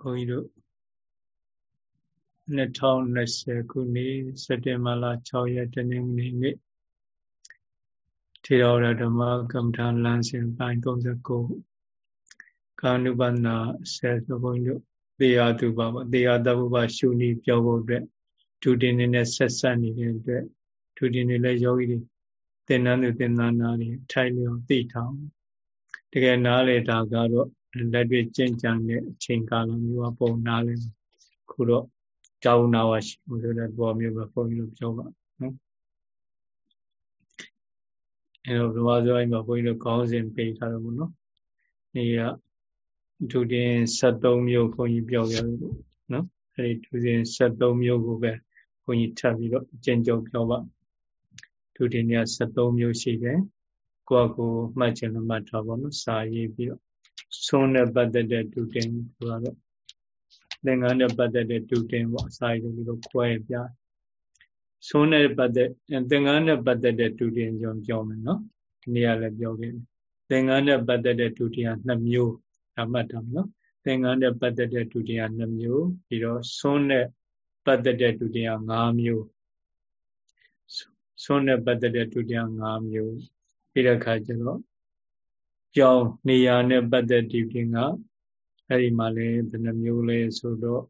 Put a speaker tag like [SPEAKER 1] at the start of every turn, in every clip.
[SPEAKER 1] ဘုန်းကြီးတို့2020ခုနှစ်စက်တင်ဘာလ6ရက်တနင်္ဂနွေနေ့ထေရဝါဒဓမ္မကမ္မထာလမ်းစဉ်ပိုင်း39ကာနုပနာဆယ်ဆိုဘုန်းကြီးတို့သေယတုပါပေါ့သေယတဘုပရှုနည်းပြောဖို့အတွက်ဒုတင်နေနဲ့ဆက်ဆက်နေတဲ့အတွက်ဒုတင်နေလဲယောဂီတွေသင်္นานသူသင်္นานနာတွေထိုင်လျော်သိထားတကယ်နားလေတာကတော့ လက်တွေ့ကျင့်ကြံတဲ့အချိန်ကာလမျိုးပုံနားလဲခုတော့ကြောင်းနာဝရှိလို့ဆိုတဲ့ပေါ်မျိုးပဲပုံမျိုးပြောပါနော်အဲတော့ဘဝဆိုအိမ်မှာဘုန်းကြီးတို့ခေါင်းစဉ်ပေးထားတယ်ဘုနော်နေကဒုတင်73မျိုးဘုန်းကြီးပြောခဲ့လို့နော်အဲဒီဒုတင်73မျိုးကိုပဲဘုန်းကြီးထပ်ပြီးတော့ကျင့်ကြုံပြောပါဒုတင်က73မျိုးရှိတယ်ကိုယ့်ကိုမှတ်ချင်လို့မှတ်ထားပါနော်စာရေးပြီးတော့ ဆုံးနဲ့ပတ်သက်တဲ့ဒုတင်ဆိုတာတော့သင်္ကန်းနဲ့ပတ်သက်တဲ့ဒုတင်ပေါ့အစာရုပ်ပြီးတော့ခွဲပြဆုံးနဲ့ပတ်သက်သင်္ကန်းနဲ့ပတ်သက်တဲ့ဒုတင်ကြောင့်ပြောမယ်နော်ဒီနေ့ကလည်းပြောခဲ့တယ်သင်္ကန်းနဲ့ပတ်သက်တဲ့ဒုတိယ2မျိုးဒါမှတ်ထားမယ်နော်သင်္ကန်းနဲ့ပတ်သက်တဲ့ဒုတိယ2မျိုးပြီးတော့ဆုံးနဲ့ပတ်သက်တဲ့ဒုတိယ5မျိုးဆုံးနဲ့ပတ်သက်တဲ့ဒုတိယ5မျိုးပြီးတဲ့အခါကျတော့ ကြောင်းနေရာနဲ့ပတ်သက်ဒီပြင်ကအဲ့ဒီမှာလည်းဘယ်နှမျိုးလဲဆိုတော့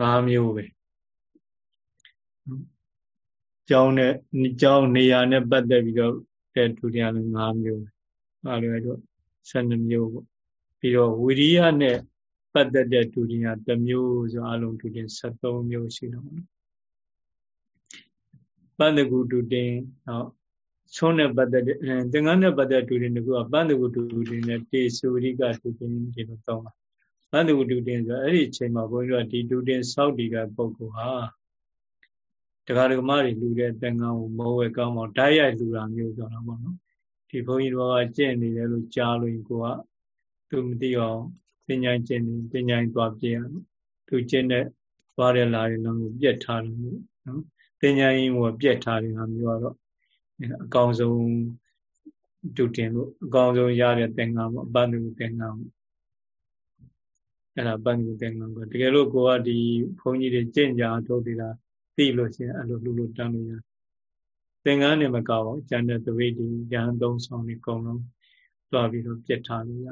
[SPEAKER 1] ၅မျိုးပဲကြောင်းနဲ့ကြောင်းနေရာနဲ့ပတ်သက်ပြီးတော့တဲ့ဒုတိယလည်း၅မျိုးပဲအဲ့လိုအဲ့တော့12မျိုးပေါ့ပြီးတော့ဝိရိယနဲ့ပတ်သက်တဲ့ဒုတိယတစ်မျိုးဆိုအလုံးဒုတိယ73မျိုးရှိတော့ပန္နကုဒုတိယနော် ဆုံးနဲ့ပတ်သက်တဲ့သင်္ကန်းနဲ့ပတ်သက်တူတင်တကူကပန္နကုတူတင်နဲ့တေဆူရိကတူတင်ဒီလိုသုံးပါပန္နကုတူတင်ဆိုအဲ့ဒီအချိန်မှာဘုန်းကြီးတို့ကဒီတူတင်စောက်တီကပုဂ္ဂိုလ်ဟာတရားဓမ္မတွေလူတဲ့သင်္ကန်းကိုမောဝဲကောင်းအောင်ဓာတ်ရိုက်လူတာမျိုးပြောတာပေါ့နော်ဒီဘုန်းကြီးတို့ကကျင့်နေတယ်လို့ကြားလို့ကိုကသူမသိအောင်ပညာကျင့်နေပညာသွားပြရသူကျင့်တဲ့သွားရလာရင်တော့ပြက်ထားတယ်နော်ပညာရင်ကိုပြက်ထားတယ်ဟာမျိုးကတော့ အကောင်ဆုံးတူတင်လို့အကောင်ဆုံးရတဲ့သင်္ကန်းပေါ့ပန္နုသင်္ကန်းပေါ့အဲ့ဒါပန္နုသင်္ကန်းကိုတကယ်လို့ကိုကဒီဘုန်းကြီးတွေကြင်ကြထုတ်သေးတာသိလို့ရှိရင်အဲ့လိုလူလူတန်းလို့ရသင်္ကန်းနဲ့မကောက်အောင်ကျန်တဲ့သဝိတ္တိဉာဏ်သုံးဆောင်တွေအကုန်လုံးတွားပြီးတော့ပြစ်ထားလို့ရ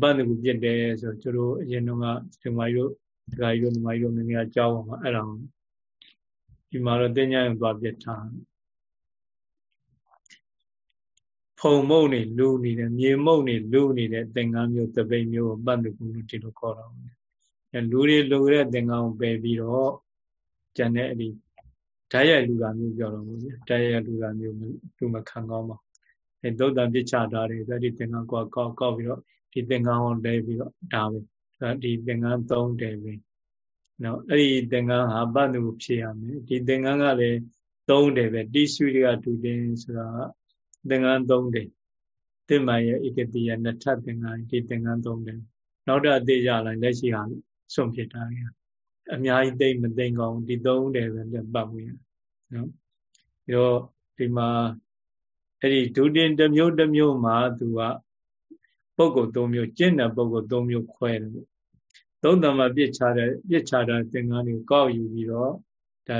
[SPEAKER 1] ပန္နုပြစ်တယ်ဆိုကျတို့အရင်တော့ကဒီမကြီးတို့ဒီကကြီးတို့ဒီမကြီးတို့ငငယ်ကြောင်းအောင်အဲ့ဒါဒီမှာတော့တင်ညာရင်တွားပြစ်ထားတယ် ဖုံမုံနေလူနေတယ်မြေမုံနေလူနေတဲ့သင်္ကန်းမျိုးတပိတ်မျိုးကိုပတ်လူကူလို့ဒီလိုခေါ်တော့အဲလူတွေလူတဲ့သင်္ကန်းကိုပယ်ပြီးတော့ကျန်တဲ့အဲ့ဒီဓာတ်ရိုက်လူတာမျိုးပြောတော့ဘူးဓာတ်ရိုက်လူတာမျိုးသူမခံကောင်းပါအဲသုတ်တံပြစ်ချတာတွေဆိုဒီသင်္ကန်းကိုကောက်ကောက်ပြီးတော့ဒီသင်္ကန်းကိုလဲပြီးတော့ဒါပဲဒီသင်္ကန်း၃တယ်ပဲနော်အဲ့ဒီသင်္ကန်းဟာပတ်လူဖြစ်ရမယ်ဒီသင်္ကန်းကလည်း၃တယ်ပဲတိစုတွေကဒုတင်ဆိုတာ သင်္ကန်း၃တယ်တင်မှရဲ့ဧကတိယနှစ်ထပ်သင်္ကန်းဒီသင်္ကန်း၃တယ်နောက်တော့အသေးရလာလက်ရှိဟာစွန့်ဖြစ်တာရအများကြီးသိမ့်မသိမ့်ကောင်းဒီ၃တယ်ပဲလက်ပတ်ဝင်နော်ပြီးတော့ဒီမှာအဲ့ဒီဒုတင်တစ်မျိုးတစ်မျိုးမှာသူကပုဂ္ဂိုလ်၃မျိုးကျင့်တဲ့ပုဂ္ဂိုလ်၃မျိုးခွဲတယ်သုံးတံမှာပြစ်ချတဲ့ပြစ်ချတာသင်္ကန်းတွေကိုကောက်ယူပြီးတော့ဒါ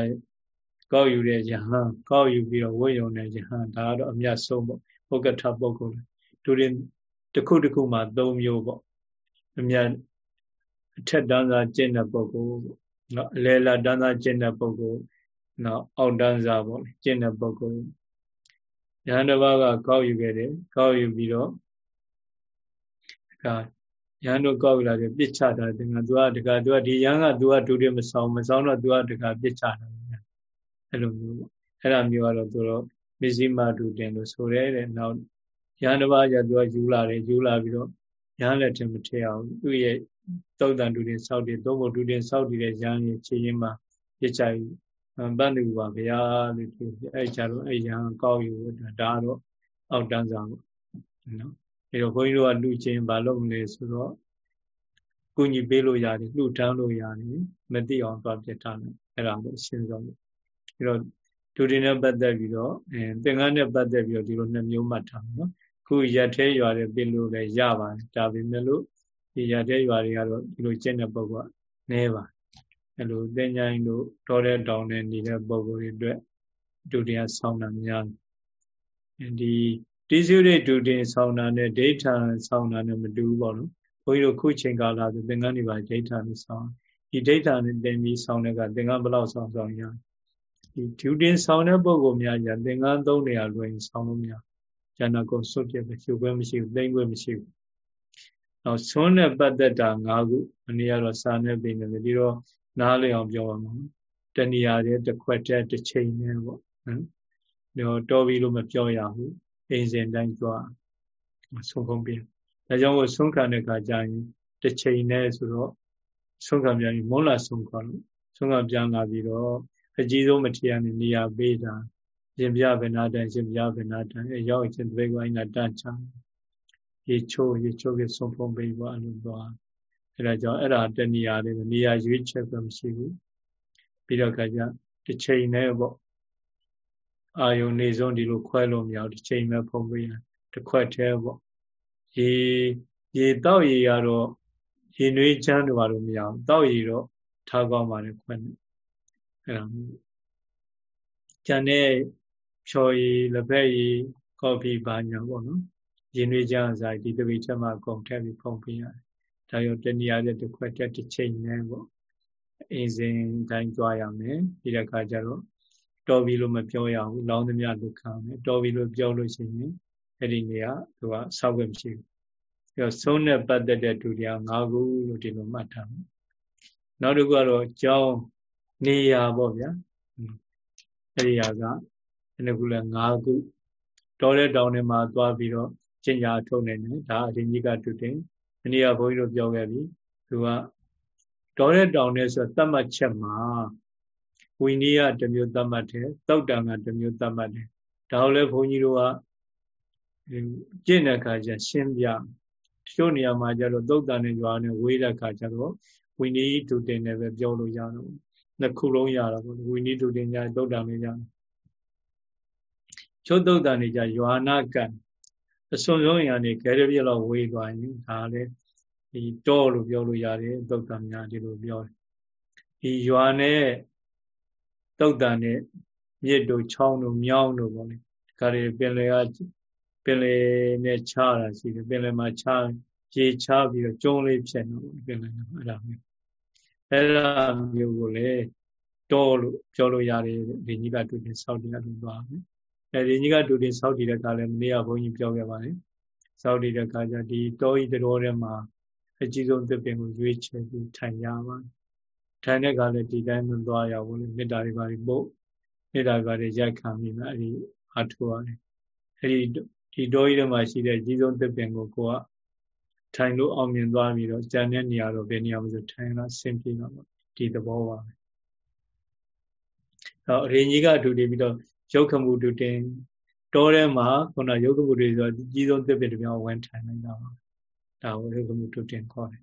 [SPEAKER 1] ကောက်ယူတဲ့ယဟန်ကောက်ယူပြီးတော့ဝိယုံတဲ့ယဟန်ဒါကတော့အမြတ်ဆုံးပေါ့ပုဂ္ဂထပုဂ္ဂိုလ်ဒူရင်တစ်ခုတစ်ခုမှာ၃မျိုးပေါ့အမြတ်အထက်တန်းစားကျင့်တဲ့ပုဂ္ဂိုလ်ပေါ့နော်အလယ်လာတန်းစားကျင့်တဲ့ပုဂ္ဂိုလ်နော်အောက်တန်းစားပေါ့ကျင့်တဲ့ပုဂ္ဂိုလ်ယဟန်တစ်ပါးကကောက်ယူခဲ့တယ်ကောက်ယူပြီးတော့ဒါရန်တို့ကောက်လာတယ်ပြစ်ချတာတင်ကသူကတကသူကဒီရန်ကသူကဒူတွေမဆောင်မဆောင်တော့သူကတကပြစ်ချတာ အဲ့လိုမျိုးပေါ့အဲ့ဒါမျိုးကတော့သူတော့မစ္စည်းမတူတင်လို့ဆိုရဲတဲ့နောက်ရဟန်းတစ်ပါးကျသူကယူလာတယ်ယူလာပြီးတော့ရဟန်းလက်ထမထည့်အောင်သူ့ရဲ့သုတ်တန်တူတင်စောက်တယ်သုံးဖို့တူတင်စောက်တည်တဲ့ရဟန်းရဲ့ခြေရင်းမှာပြစ်ချယူပန်းတူပါဗျာလို့သူအဲ့ကြတော့အဲ့ရဟန်းကောက်ယူဒါတော့အောက်တန်းစားပေါ့နော်အဲ့တော့ဘုန်းကြီးတို့ကလူချင်းဘာလုပ်မလဲဆိုတော့ကုညီပေးလို့ရတယ်လှူဒန်းလို့ရတယ်မသိအောင်သွားပြထားတယ်အဲ့ဒါကိုစဉ်းစားလို့ ပြီးတော့ဒုတိယနဲ့ပတ်သက်ပြီးတော့အဲသင်္ကန်းနဲ့ပတ်သက်ပြီးတော့ဒီလိုနှစ်မျိုးမှတ်ထားမယ်နော်ခုရက်သေးရွာတဲ့ပြင်လို့လည်းရပါတယ်ဒါပေမဲ့လို့ဒီရတဲ့ရွာတွေကတော့ဒီလိုကျင့်တဲ့ပုဂ္ဂိုလ်ကနည်းပါအဲလိုသင်္ချိုင်းတို့တော်တဲ့တောင်နဲ့နေတဲ့ပုဂ္ဂိုလ်တွေအတွက်ဒုတိယဆောင်းတာများဒီတိစုရိဒုတိယဆောင်းတာနဲ့ဒိဋ္ဌာဆောင်းတာနဲ့မတူဘူးပေါ့နော်ဘုန်းကြီးတို့ခုချိန်ကာလဆိုသင်္ကန်းတွေပါဒိဋ္ဌာနဲ့ဆောင်းဒီဒိဋ္ဌာနဲ့တင်ပြီးဆောင်းတဲ့ကသင်္ကန်းဘလောက်ဆောင်းဆောင်းရ ဒီဒုတိယဆောင်းတဲ့ပုဂ္ဂိုလ်များညာသင်္ကန်းသုံးနေရလွင်ဆောင်းလို့မရကျန်တာကုန်စွတ်ပြပဲရှုပ်ပွဲမရှိဘူးသိမ့်ပွဲမရှိဘူးနောက်ဆွန်းနဲ့ပတ်သက်တာ၅ခုအနည်းကတော့စာနဲ့ပြင်တယ်ဒီတော့နားလည်အောင်ပြောပါမယ်တဏှာတဲ့တစ်ခွက်တည်းတစ်ချိန်နဲ့ပေါ့နော်တော်ပြီလို့မပြောရဘူးအိမ်စဉ်တိုင်းကြွားဆုံးဖုံးပြဒါကြောင့်မို့ဆုံးခံတဲ့အခါကျရင်တစ်ချိန်နဲ့ဆိုတော့ဆုံးခံပြန်ပြီးမုန်းလာဆုံးခံလို့ဆုံးခံပြန်လာပြီးတော့ အကြီးဆုံးမထေရနေနေရာပေးတာရှင်ပြဗနာတန်ရှင်ပြဗနာတန်ရောက်ချင်းတပိတ်ဝိုင်းကတန့်ချရေချိုးရေချိုးကဆုံးဖုံးပေးပါလို့သွားအဲဒါကြောင့်အဲ့ဒါတဏှာလေးနေရာရွေးချက်ပဲမရှိဘူးပြီးတော့ခါကျတစ်ချိန်နဲ့ပေါ့အာယုန်နေဆုံးဒီလိုခွဲလို့မရဘူးတစ်ချိန်ပဲဖုံးပေးရတစ်ခွက်တည်းပေါ့ရေရေတောက်ရေရတော့ရေနွေးချမ်းတော့ဘာလို့မရအောင်တောက်ရေတော့ထားကောင်းပါလေခွက်နဲ့ အဲ့ဒါမျိုးကျန်တဲ့ဖြော်ရည်လက်ဖက်ရည်ကော်ဖီဘာညာပေါ့နော်ရေနွေးချမ်းစားဒီတပိချက်မှကုန်ထည့်ပြီးဖုံးပေးရတယ်ဒါရောတဏှာတဲ့တစ်ခွက်တက်တစ်ချိန်နဲ့ပေါ့အင်းစင်တိုင်းကြွားရမယ်ဒီတဲ့ခါကျတော့တော်ပြီလို့မပြောရဘူးလောင်းသမျှဒုက္ခမယ်တော်ပြီလို့ပြောလို့ရှိရင်အဲ့ဒီနေရာသူကဆောက်ွက်မရှိဘူးအဲတော့ဆုံးနဲ့ပတ်သက်တဲ့ဒုတိယ၅ခုလို့ဒီလိုမှတ်ထားမယ်နောက်တစ်ခုကတော့ကြောင်း နေရာပေါ့ဗျာအဲ့ဒီဟာကဒီခုလည်း၅ခုတော်တဲ့တောင်ထဲမှာသွားပြီးတော့ကျင့်ကြအထုတ်နေတယ်ဒါအရင်ကြီးကတူတယ်မနေ့ကဘုန်းကြီးတို့ပြောခဲ့ပြီသူကတော်တဲ့တောင်ထဲဆိုသတ်မှတ်ချက်မှာဝိနည်းကတစ်မျိုးသတ်မှတ်တယ်တောက်တံကတစ်မျိုးသတ်မှတ်တယ်ဒါကိုလည်းဘုန်းကြီးတို့ကကျင့်တဲ့အခါကျရှင်းပြတချို့နေရာမှာကျတော့သုတ်တန်နဲ့ကြွားနဲ့ဝေးတဲ့အခါကျတော့ဝိနည်းတူတင်နဲ့ပဲပြောလို့ရတော့ နှစ်ခုလုံးရတာပေါ့ဝိနည်းတူတင်ကြသုတ်တန်နဲ့ကြချို့သုတ်တန်တွေကြရွာနာကံအစွန်ဆုံးရာနေဂရပြလောက်ဝေးသွားရင်ဒါလည်းဒီတောလို့ပြောလို့ရတယ်သုတ်တန်များဒီလိုပြောတယ်ဒီရွာနဲ့သုတ်တန်နဲ့မြစ်တို့ချောင်းတို့မြောင်းတို့ပေါ့လေဒါတွေပင်လေကပင်လေနဲ့ချတာရှိတယ်ပင်လေမှာချရေချပြီးတော့ကျုံးလေးဖြစ်နေပင်လေမှာအဲ့ဒါမျိုး အဲ့ဒါမျိုးကိုလေတောလို့ပြောလို့ရတယ်ဒီကြီးကတူတင်စောက်တင်လို့သွားမယ်အဲဒီကြီးကတူတင်စောက်တည်တဲ့ခါလဲမနေ့ကဘုန်းကြီးပြောခဲ့ပါတယ်စောက်တည်တဲ့ခါကျဒီတောဤတော်ထဲမှာအကြီးဆုံးသစ်ပင်ကိုရွေးချယ်ပြီးထိုင်ရပါတယ်ထိုင်တဲ့ခါလဲဒီတိုင်းမသွားရဘူးလေမေတ္တာတွေပါပြီးပို့မေတ္တာတွေပါရိုက်ခံပြီးမှအဲ့ဒီအထောရတယ်အဲ့ဒီဒီတောကြီးထဲမှာရှိတဲ့အကြီးဆုံးသစ်ပင်ကိုကိုက ထိုင်လို့အောင်မြင်သွားပြီးတော့ကြံတဲ့နေရာတော့ဘယ်နေရာမှဆိုထိုင်လာဆင်းပြေတော့ဒီသဘောပါပဲတော့အရင်ကြီးကအတူတည်ပြီးတော့ရုပ်ခမှုတူတင်တောထဲမှာခုနရုပ်ခမှုတွေဆိုကြီးဆုံးသစ်ပင်တစ်ပြောင်းဝင်ထိုင်နေတာပါဒါကိုရုပ်ခမှုတူတင်ခေါ်တယ်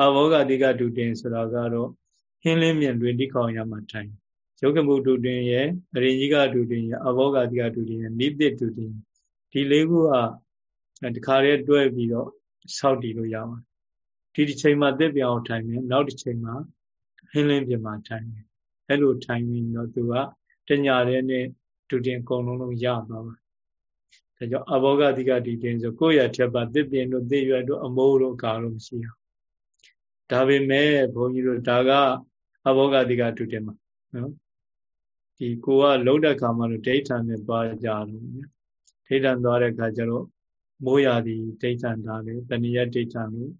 [SPEAKER 1] အဘောဂတိကတူတင်ဆိုတာကတော့ဟင်းလင်းမြင်တွင်တိခေါင်ရမှာထိုင်ရုပ်ခမှုတူတင်ရဲ့အရင်ကြီးကတူတင်ရဲ့အဘောဂတိကတူတင်ရဲ့နိတိတူတင်ဒီလေးခုကတခါတည်းတွဲပြီးတော့ စောက်တည်လို့ရပါတယ်ဒီတစ်ချိန်မှာသစ်ပြောင်ထိုင်မယ်နောက်တစ်ချိန်မှာဟင်းလင်းပြင်မှာထိုင်မယ်အဲ့လိုထိုင်ပြီးတော့သူကတညာတဲ့နဲ့ဒုတင်အကုန်လုံးလုံးရသွားပါဒါကြောင့်အဘောဂတိကဒီတင်ဆိုကိုယ့်ရထက်ပါသစ်ပြင်တို့သစ်ရွက်တို့အမိုးတို့ကာလို့မရှိအောင်ဒါပေမဲ့ဘုန်းကြီးတို့ဒါကအဘောဂတိကဒုတင်မှာနော်ဒီကိုကလုံးတဲ့ခါမှာတော့ဒိဋ္ဌာနဲ့သွားကြတယ်ဒိဋ္ဌာသွားတဲ့ခါကျတော့ မိုးရာသီဒိဋ္ဌံထားတယ်တဏှိယဒိဋ္ဌံလို့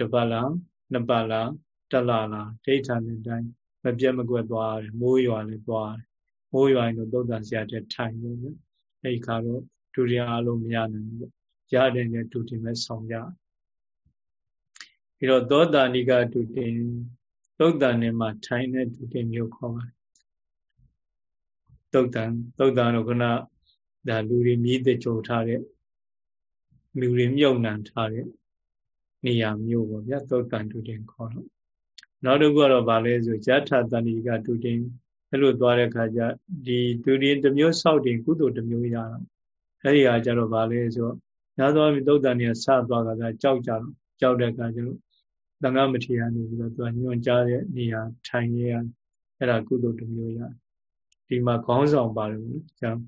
[SPEAKER 1] တပတ်လားနှစ်ပတ်လားတလလားဒိဋ္ဌံတဲ့အတိုင်းမပြတ်မကွက်သွားတယ်မိုးရွာလည်းသွားတယ်မိုးရွာရင်တော့သုဒ္ဓဆရာတဲ့ထိုင်လို့နော်အဲ့ခါတော့ဒုတိယအလုံးမရနိုင်ဘူးရတဲ့နဲ့ဒုတိယမဲ့ဆောင်ကြပြီးတော့သောတာနိကဒုတိယသုဒ္ဓနဲ့မှထိုင်တဲ့ဒုတိယမျိုးခေါ်ပါတယ်သုဒ္ဓံသုဒ္ဓံတော့ခုနဒါလူတွေမြည်တဲ့ကြုံထားတဲ့ လူတွေမြုပ်နှံထားတဲ့နေရာမျိုးပေါ့ဗျာသုတ်တန်တုတင်ခေါ်တော့နောက်တစ်ခုကတော့ဗာလဲဆိုယထာတဏိကတုတင်အဲ့လိုသွားတဲ့ခါကျဒီတုတင်တစ်မျိုးစောက်တင်ကုသိုလ်တစ်မျိုးရတော့အဲ့ဒီဟာကျတော့ဗာလဲဆိုညသောပြီးသုတ်တန်နေဆသွားတာကြောက်ကြတော့ကြောက်တဲ့အခါကျတော့သံဃာမထေရနေပြီးတော့သူကညွန်ကြားတဲ့နေရာထိုင်ရအဲ့ဒါကုသိုလ်တစ်မျိုးရဒီမှာခေါင်းဆောင်ပါတယ်ဘူးကြောင့်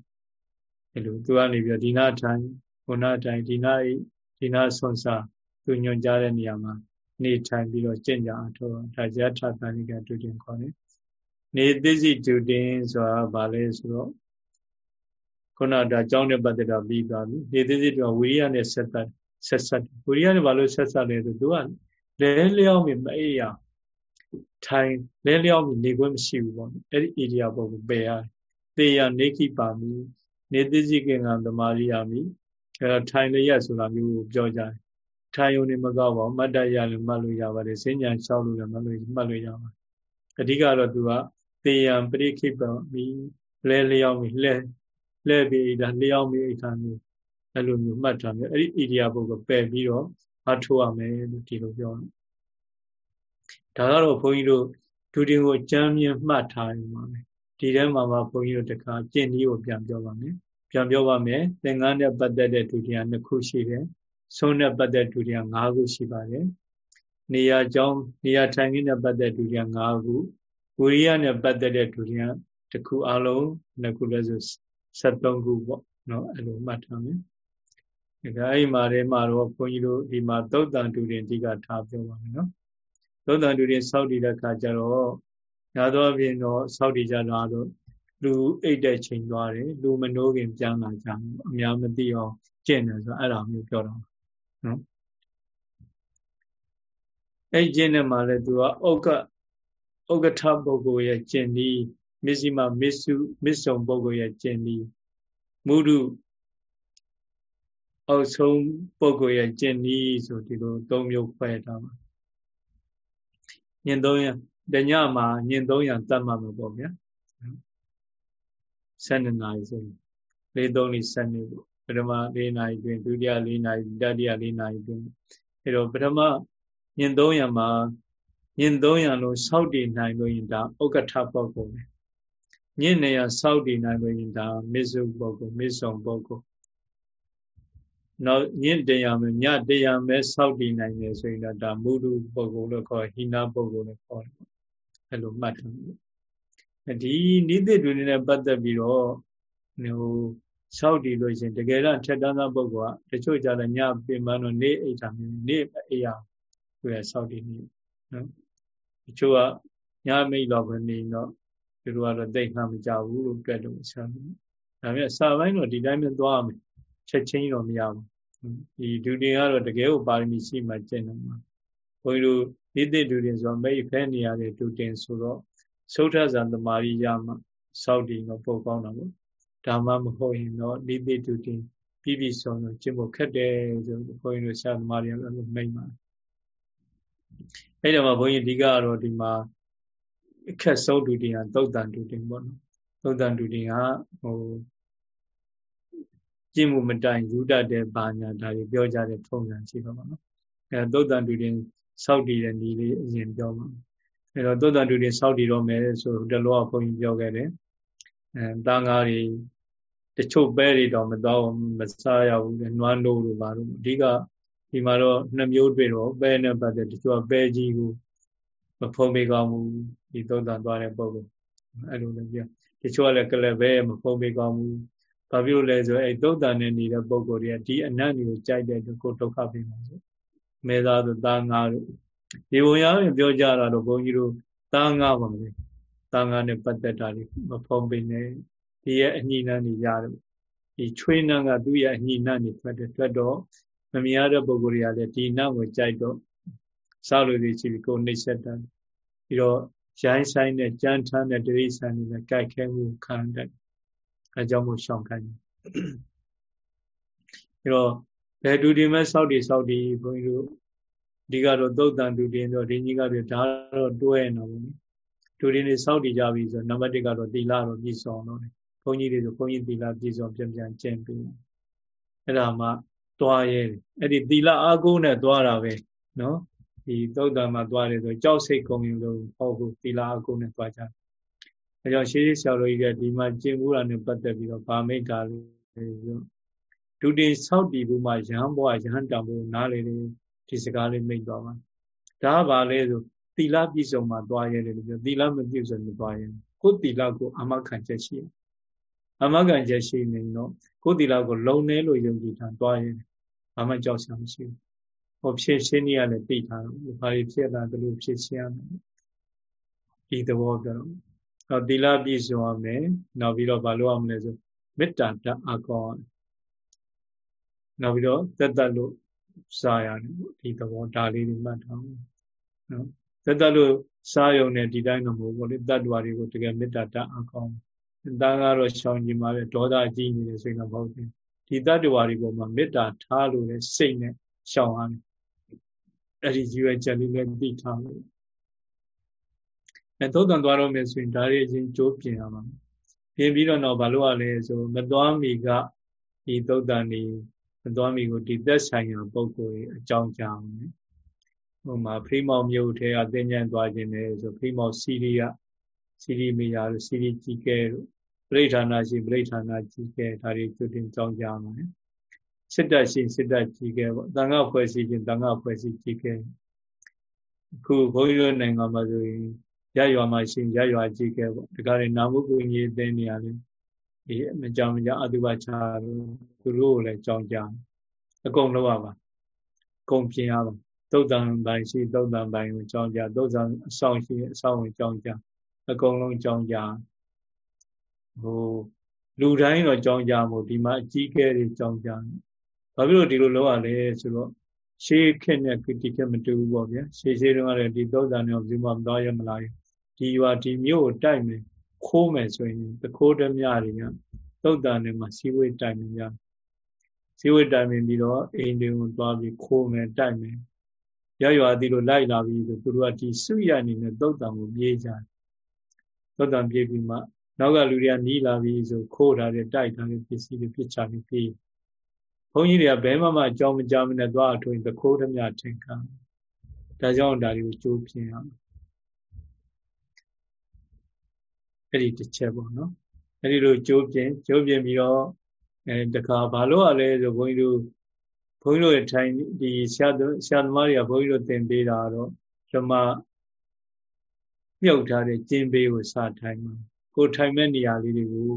[SPEAKER 1] အဲ့လိုသူကနေပြီးတော့ဒီနာထိုင် ဘုနာထိုင်ဒီနာဒီနာဆွန်စာသူညွန်ကြားတဲ့နေရာမှာနေထိုင်ပြီးတော့ကျင့်ကြအထောဒါဇယထတန်ကတူတင်ခေါ်တယ်နေသိစိတူတင်ဆိုတာဘာလဲဆိုတော့ခုနဒါကြောင်းတဲ့ပတ်သက်တာပြီးသွားပြီနေသိစိတူဝိရိယနဲ့ဆက်သက်ဆက်ဆက်ဝိရိယနဲ့ဘာလို့ဆက်ဆက်လဲဆိုသူကလဲလျောင်းမြမအေးရထိုင်လဲလျောင်းမြနေခွင့်မရှိဘူးပေါ့အဲ့ဒီဣရိယာပုဂ္ဂိုလ်ပယ်ရတယ်သေယနေခိပါမိနေသိစိကင်္ဂံသမာရိယာမိ အဲ့တော့ထိုင်လျက်ဆိုတာမျိုးကိုပြောကြတယ်ထိုင်ုံနေမကောက်ပါဘူးမတ်တရလည်းမှတ်လို့ရပါတယ်စဉ္ညာလျှောက်လို့လည်းမှတ်လို့မှတ်လို့ရပါတယ်အဓိကတော့သူကသေယံပရိခိပမိလဲလျောင်းမိလဲလဲပြီးဒါလျောင်းမိအိဋ္ဌာမျိုးအဲ့လိုမျိုးမှတ်ထားမျိုးအဲ့ဒီဣရိယာပုဂ္ဂိုလ်ပယ်ပြီးတော့အထိုးရမယ်လို့ဒီလိုပြောတယ်ဒါကတော့ဘုန်းကြီးတို့ဒုတင်ကိုကြမ်းမြင်မှတ်ထားရင်ပါမယ်ဒီထဲမှာမှဘုန်းကြီးတို့တခါကျင့်နည်းကိုပြန်ပြောပါမယ် ပြန်ပြောပါမယ်သင်္ကန်းနဲ့ပတ်သက်တဲ့ဒုတိယနှစ်ခုရှိတယ်ဆုံးနဲ့ပတ်သက်ဒုတိယ၅ခုရှိပါတယ်နေရာကြောင်းနေရာထိုင်ခင်းနဲ့ပတ်သက်ဒုတိယ၅ခုဝိရိယနဲ့ပတ်သက်တဲ့ဒုတိယတစ်ခုအလုံးနှစ်ခုလဲဆို73ခုပေါ့နော်အဲ့လိုမှတ်ထားမယ်ဒါအဲ့မှာထဲမှာတော့ဘုန်းကြီးတို့ဒီမှာသုတ်တန်တူရင်အဓိကထားပြောပါမယ်နော်သုတ်တန်တူရင်စောက်တည်တဲ့ခါကျတော့ညာတော့အပြင်တော့စောက်တည်ကြတာတော့ လူအိတ်တဲ့ချိန်သွားတယ်လူမနိုးခင်ပြန်လာကြအများမသိအောင်ကျင့်တယ်ဆိုအဲ့ဒါမျိုးပြောတော့နော်အဲ့ကျင့်တဲ့မှာလဲသူကဥက္ကဥက္ကထပုဂ္ဂိုလ်ရဲ့ကျင့်ဒီမစ္စည်းမမစ္စုမစ္ဆုံပုဂ္ဂိုလ်ရဲ့ကျင့်ဒီမုဒုအောက်ဆုံးပုဂ္ဂိုလ်ရဲ့ကျင့်ဤဆိုဒီလိုသုံးမျိုးခွဲထားပါညင်သုံးရတညမှာညင်သုံးရတတ်မှမှာပေါ့ဗျာ 12နာရီဆိုလေးသုံးလေး7နေပေါ့ပထမ၄နာရီတွင်ဒုတိယ၄နာရီတတိယ၄နာရီတွင်အဲတော့ပထမညင်300မှာညင်300လုံးစောက်တည်နိုင်လို့ရင်ဒါဥက္ကဋ္ဌပုဂ္ဂိုလ်ပဲညင်နေရစောက်တည်နိုင်လို့ရင်ဒါမစ္စုပုဂ္ဂိုလ်မစ္ဆုံပုဂ္ဂိုလ်နောက်ညင်တရားမယ်ညတရားမယ်စောက်တည်နိုင်တယ်ဆိုရင်တော့ဒါမုဒုပုဂ္ဂိုလ်လို့ခေါ်ဟိနာပုဂ္ဂိုလ်လို့ခေါ်တယ်အဲ့လိုမှတ်ထားတယ် ဒီနိသိတွေနဲ့ပတ်သက်ပြီးတော့ဟိုဆောက်တည်လို့ရှင်တကယ်တော့ထက်တန်းသောပုဂ္ဂိုလ်ကတချို့ကြလည်းညပြင်ပန်းတော့နေအိတ်တာမျိုးနေအိယာသူရဆောက်တည်နေနော်တချို့ကညမိတ်တော့ပဲနေတော့သူတို့ကတော့တိတ်မှမကြဘူးလို့ပြတ်လို့ဆရာဒါပေမဲ့စာပိုင်းတော့ဒီတိုင်းပဲသွားရမယ်ချက်ချင်းတော့မရဘူးဒီဒုတိယကတော့တကယ်ကိုပါရမီရှိမှကျင့်တယ်မှာဘုန်းကြီးတို့ဒီတိဒုတိယဆိုတော့မိတ်ဖဲနေရတဲ့ဒုတင်ဆိုတော့ သုဒ္ဓဇံသမารီရမှစောက်တည်တော့ပို့ကောင်းတာပေါ့ဒါမှမဟုတ်ရင်တော့နိတိတုတင်ပြီးပြီဆုံးတော့ကျင့်ဖို့ခက်တယ်ဆိုဘုန်းကြီးတို့ဆရာသမားတွေကလည်းမိတ်ပါအဲ့တော့မှဘုန်းကြီးအဓိကကတော့ဒီမှာအခက်ဆုံးဒုတိယသုတ်တန်ဒုတင်ပေါ့နော်သုတ်တန်ဒုတင်ကဟိုကျင့်မှုမတိုင်ယူတတ်တဲ့ဘာညာဒါတွေပြောကြတဲ့ထုံးစံရှိပါပါနော်အဲသုတ်တန်ဒုတင်စောက်တည်တဲ့နည်းလေးအရင်ပြောပါ အဲတော့သုတ်တန်ဒုတင်စောက်တည်တော့မယ်ဆိုတလောကဘုန်းကြီးပြောခဲ့တယ်အဲတန်ဃာတွေတချို့ပဲတွေတော့မတော့မစားရဘူးလေနွားနိုးတို့ပါတော့အဓိကဒီမှာတော့နှစ်မျိုးတွေ့တော့ပဲနဲ့ပတ်သက်တချို့ကပဲကြီးကိုမဖုံးပေးကောင်းဘူးဒီသုံးတန်သွားတဲ့ပုံကိုအဲ့လိုလည်းပြောတချို့ကလည်းကလပဲမဖုံးပေးကောင်းဘူးဘာဖြစ်လို့လဲဆိုအဲ့သုံးတန်နဲ့နေတဲ့ပုံကိုတွေကဒီအနတ်တွေကိုကြိုက်တဲ့ကိုဒုက္ခပေးမှာဆိုမဲသားတို့သားငါတို့ ဒီဘုံရားပြောကြတာတော့ဘုန်းကြီးတို့သားငါပါပဲသံဃာနဲ့ပတ်သက်တာတွေမဖုံးပေးနဲ့ဒီရဲ့အညှိနှံ့နေရတယ်ဒီချွေးနှံ့ကသူ့ရဲ့အညှိနှံ့နေထွက်တယ်ထွက်တော့မမြင်ရတဲ့ပုဂ္ဂိုလ်တွေကလည်းဒီနှံ့ကိုကြိုက်တော့စောက်လို့ဒီချီကိုနှိမ့်ဆက်တယ်ပြီးတော့ရိုင်းဆိုင်တဲ့ကြမ်းထမ်းတဲ့တိရိစ္ဆာန်တွေနဲ့ကြိုက်ခဲမှုခံတယ်အဲကြောင့်မို့ရှောင်ခိုင်းတယ်ပြီးတော့ဘယ်ဒူဒီမဲ့စောက်တီစောက်တီဘုန်းကြီးတို့ ဒီကတော့သုတ်တန်ဒူတင်တော့ဒီကြီးကပြဒါတော့တွဲနေတော့ဘူးဒူရင်းတွေစောက်တည်ကြပြီဆိုနံပါတ်1ကတော့သီလတော့ပြည့်စုံတော့တယ်ဘုန်းကြီးတွေဆိုဘုန်းကြီးသီလပြည့်စုံပြန်ပြန်ကျင့်ပြီးအဲ့ဒါမှတွားရဲအဲ့ဒီသီလအာကိုးနဲ့တွားတာပဲနော်ဒီသုတ်တံမှာတွားတယ်ဆိုကြောက်စိတ်ကုန်ရင်လို့ဟောဘူးသီလအာကိုးနဲ့တွားကြအဲကြောင့်ရှေးရှေးဆရာတော်ကြီးကဒီမှာကျင့်မှုတာနဲ့ပတ်သက်ပြီးတော့ဗာမိတ်တာလို့ပြောဒုတိယဆောက်တည်ဘူးမှာရဟန်းဘဝရဟန်းတံဖို့နားလေတယ်ထ ဒီစကားလေးမိတ်သွားပါဒါကဘာလဲဆိုသီလပြည့်စုံမှသွားရတယ်လို့ပြောသီလမပြည့်စုံမသွားရင်ကိုယ်သီလကိုအမခံချက်ရှိအမခံချက်ရှိနေတော့ကိုယ်သီလကိုလုံနေလို့ယုံကြည်တာသွားရတယ်ဘာမှကြောက်စရာမရှိဘူးဟောဖြစ်ရှင်းနေရလည်းသိထားတော့ဘာဖြစ်လာတယ်လို့ဖြစ်ရှင်းရမယ်ဒီသဘောပြောတော့တော့သီလပြည့်စုံရမယ်နောက်ပြီးတော့ဘာလို့အောင်လဲဆိုမေတ္တာတအကောင်းနောက်ပြီးတော့သက်သက်လို့ စားရတယ်ဒီသဘောဒါလေးတွေမှတ်ထားအောင်နော်သက်သက်လို့စားရုံနဲ့ဒီတိုင်းတော့မဟုတ်ဘူးလေတတ္တဝါတွေကိုတကယ်မေတ္တာတအကောင်းတန်ကတော့ရှောင်ကြဉ်ပါပဲဒေါသကြီးနေတဲ့စိတ်ကမဟုတ်ဘူးဒီတတ္တဝါတွေပေါ်မှာမေတ္တာထားလို့လေစိတ်နဲ့ရှောင်ရတယ်အဲ့ဒီကြီးရွယ်ချက်လေးလည်းသိထားလို့အဲသုတ်တန်သွားတော့မယ်ဆိုရင်ဒါတွေအချင်းကြိုးပြင်ရမှာပြင်ပြီးတော့တော့ဘာလို့ ਆ လဲဆိုမသွားမီကဒီသုတ်တန်နေ မသွားမီကိုဒီသက်ဆိုင်ရာပုံကိုယ်အကြောင်းကြားမယ်ဟိုမှာဖိမောင်မြို့ထဲအသင်္ကြန်သွားခြင်းလေဆိုဖိမောင်စီရီယစီရီမီယာလို့စီရီကြီးကဲလို့ပြိဋ္ဌာနာရှိပြိဋ္ဌာနာကြီးကဲဒါတွေကျွတင်ကြောင်းကြားမယ်စစ်တပ်ရှိစစ်တပ်ကြီးကဲပေါ့တန်ခါဖွဲ့စည်းခြင်းတန်ခါဖွဲ့စည်းကြီးကဲအခုဘုန်းကြီးတို့နိုင်ငံမှာဆိုရင်ရရွာမှာရှိရရွာကြီးကဲပေါ့ဒီကနေ့နာမုကုကြီးအသင်းနေရာလေး ဒီမကြောင်မကြအတုပချာလို့သူတို့ကိုလည်းကြောင်းကြအကုန်လုံးရပါအကုန်ပြင်ရပါသုတ်တန်ပိုင်းရှိသုတ်တန်ပိုင်းကိုကြောင်းကြသုတ်တန်အဆောင်ရှိအဆောင်ကိုကြောင်းကြအကုန်လုံးကြောင်းကြဟိုလူတိုင်းတော့ကြောင်းကြမို့ဒီမှာအကြီးကဲတွေကြောင်းကြဘာဖြစ်လို့ဒီလိုလုပ်ရလဲဆိုတော့ရှေးခေတ်နဲ့ဒီခေတ်မတူဘူးပေါ့ဗျာရှေးရှေးတုန်းကလည်းဒီသုတ်တန်တွေဘယ်သူမှမတော်ရမလားဒီရွာဒီမြို့ကိုတိုက်မယ် ခိုးမယ်ဆိုရင်တခိုးဓမြတွေကသုတ်တန်တွေမှာစီဝေးတိုက်မယ်ရစီဝေးတိုက်မယ်ပြီးတော့အိမ်တွေကိုသွားပြီးခိုးမယ်တိုက်မယ်ရရွာဒီလိုလိုက်လာပြီးဆိုသူတို့ကဒီစုရအနေနဲ့သုတ်တန်ကိုပြေးကြတယ်သုတ်တန်ပြေးပြီးမှနောက်ကလူတွေကနီးလာပြီးဆိုခိုးထားတဲ့တိုက်ထားတဲ့ပစ္စည်းတွေပြစ်ချပြီးပြေးဘုန်းကြီးတွေကဘဲမှမှအကြောင်းမကြားမနဲ့သွားအထွင်တခိုးဓမြထင်ခံဒါကြောင့်ဒါတွေကိုကြိုးပြင်းရမယ် အဲ့ဒီတစ်ချက်ပေါ့နော်အဲ့ဒီလိုကြိုးပြင်းကြိုးပြင်းပြီးတော့အဲတခါဘာလို့ ਆ လဲဆိုဘုန်းကြီးတို့ဘုန်းကြီးတို့ထိုင်ဒီဆရာဆရာသမားတွေကဘုန်းကြီးတို့သင်ပေးတာတော့ဓမ္မမြုပ်ထားတဲ့ကျင်းပေးကိုစထိုင်မှာကိုထိုင်မဲ့နေရာလေးတွေကို